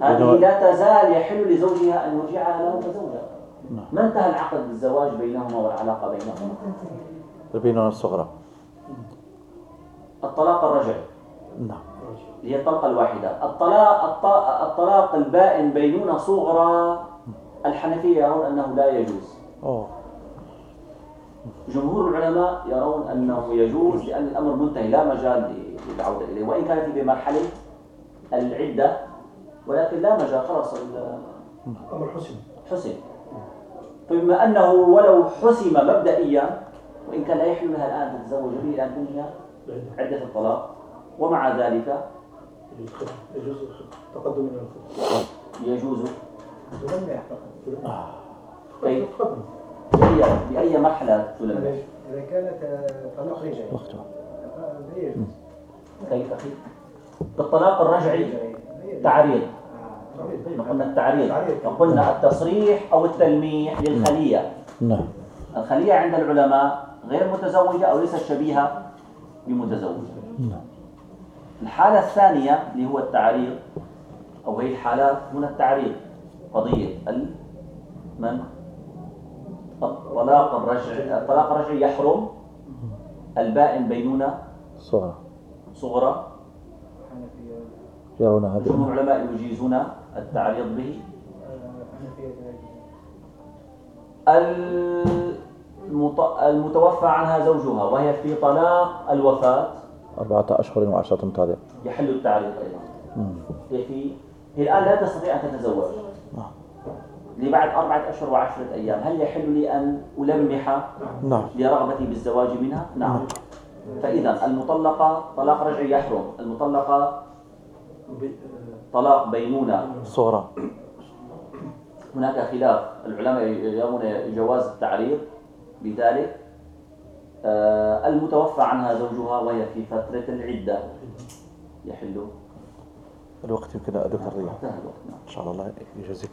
هذه لا تزال يحل لزوجها أن يرجعها له كزوجة نعم. ما انتهى العقد بالزواج بينهما والعلاقة بينهما؟ البينونة الصغرى. الطلاق الرجعي. نعم. اللي هي الطلقة الواحدة. الطلاق الط- الطلاق البائن بينونة صغرى. الحنفية يرون أنه لا يجوز. جمهور العلماء يرون أنه يجوز لأن الأمر منتهي لا مجال للعودة إليه. وإن كانت بمرحلة العدة ولكن لا مجال. خلاص ال- أمر حسن حسم. فبما أنه ولو حسم مبدئيا وإن كان لا يحل لها الآن تتزوج به لأن تنهي عدة الطلاق ومع ذلك يجوز خطبة. يجوز الخطبة. تقدم إلى الخطبة يجوز تلمح فقط أي تقدم بأي بأي مرحلة تلمح إذا كانت آه، طلاق رجعي. وقتها يجوز كيف أخي. بالطلاق الرجعي؟ تعريض. آه. قلنا التعريض. وقلنا التصريح أو التلميح للخلية. نعم. الخلية عند العلماء غير متزوجة أو ليست شبيهة بمتزوجة. نعم. الحالة الثانية اللي هو التعريض أو هي الحالات هنا التعريض. قضية ال من؟ الطلاق الرجعي الطلاق الرجعي يحرم البائن بينونة صغرى. صغرى. حنفية يرون هذا. جمهور العلماء يجيزون التعريض به. المتوفى عنها زوجها وهي في طلاق الوفاة. أربعة أشهر وعشرة متابعة يحل التعريض أيضا. هي في هي الآن لا تستطيع أن تتزوج. نعم. لبعد أربعة أشهر وعشرة أيام هل يحل لي أن ألمح نعم. لرغبتي بالزواج منها؟ نعم. فإذا المطلقة طلاق رجعي يحرم المطلقة آه، طلاق بينونة. صغرى هناك خلاف العلماء يرون جواز التعريض بذلك. آه، المتوفى عنها زوجها وهي في فترة العدة. يحل؟ الوقت يمكن أدوك ريا إن شاء الله يجازيك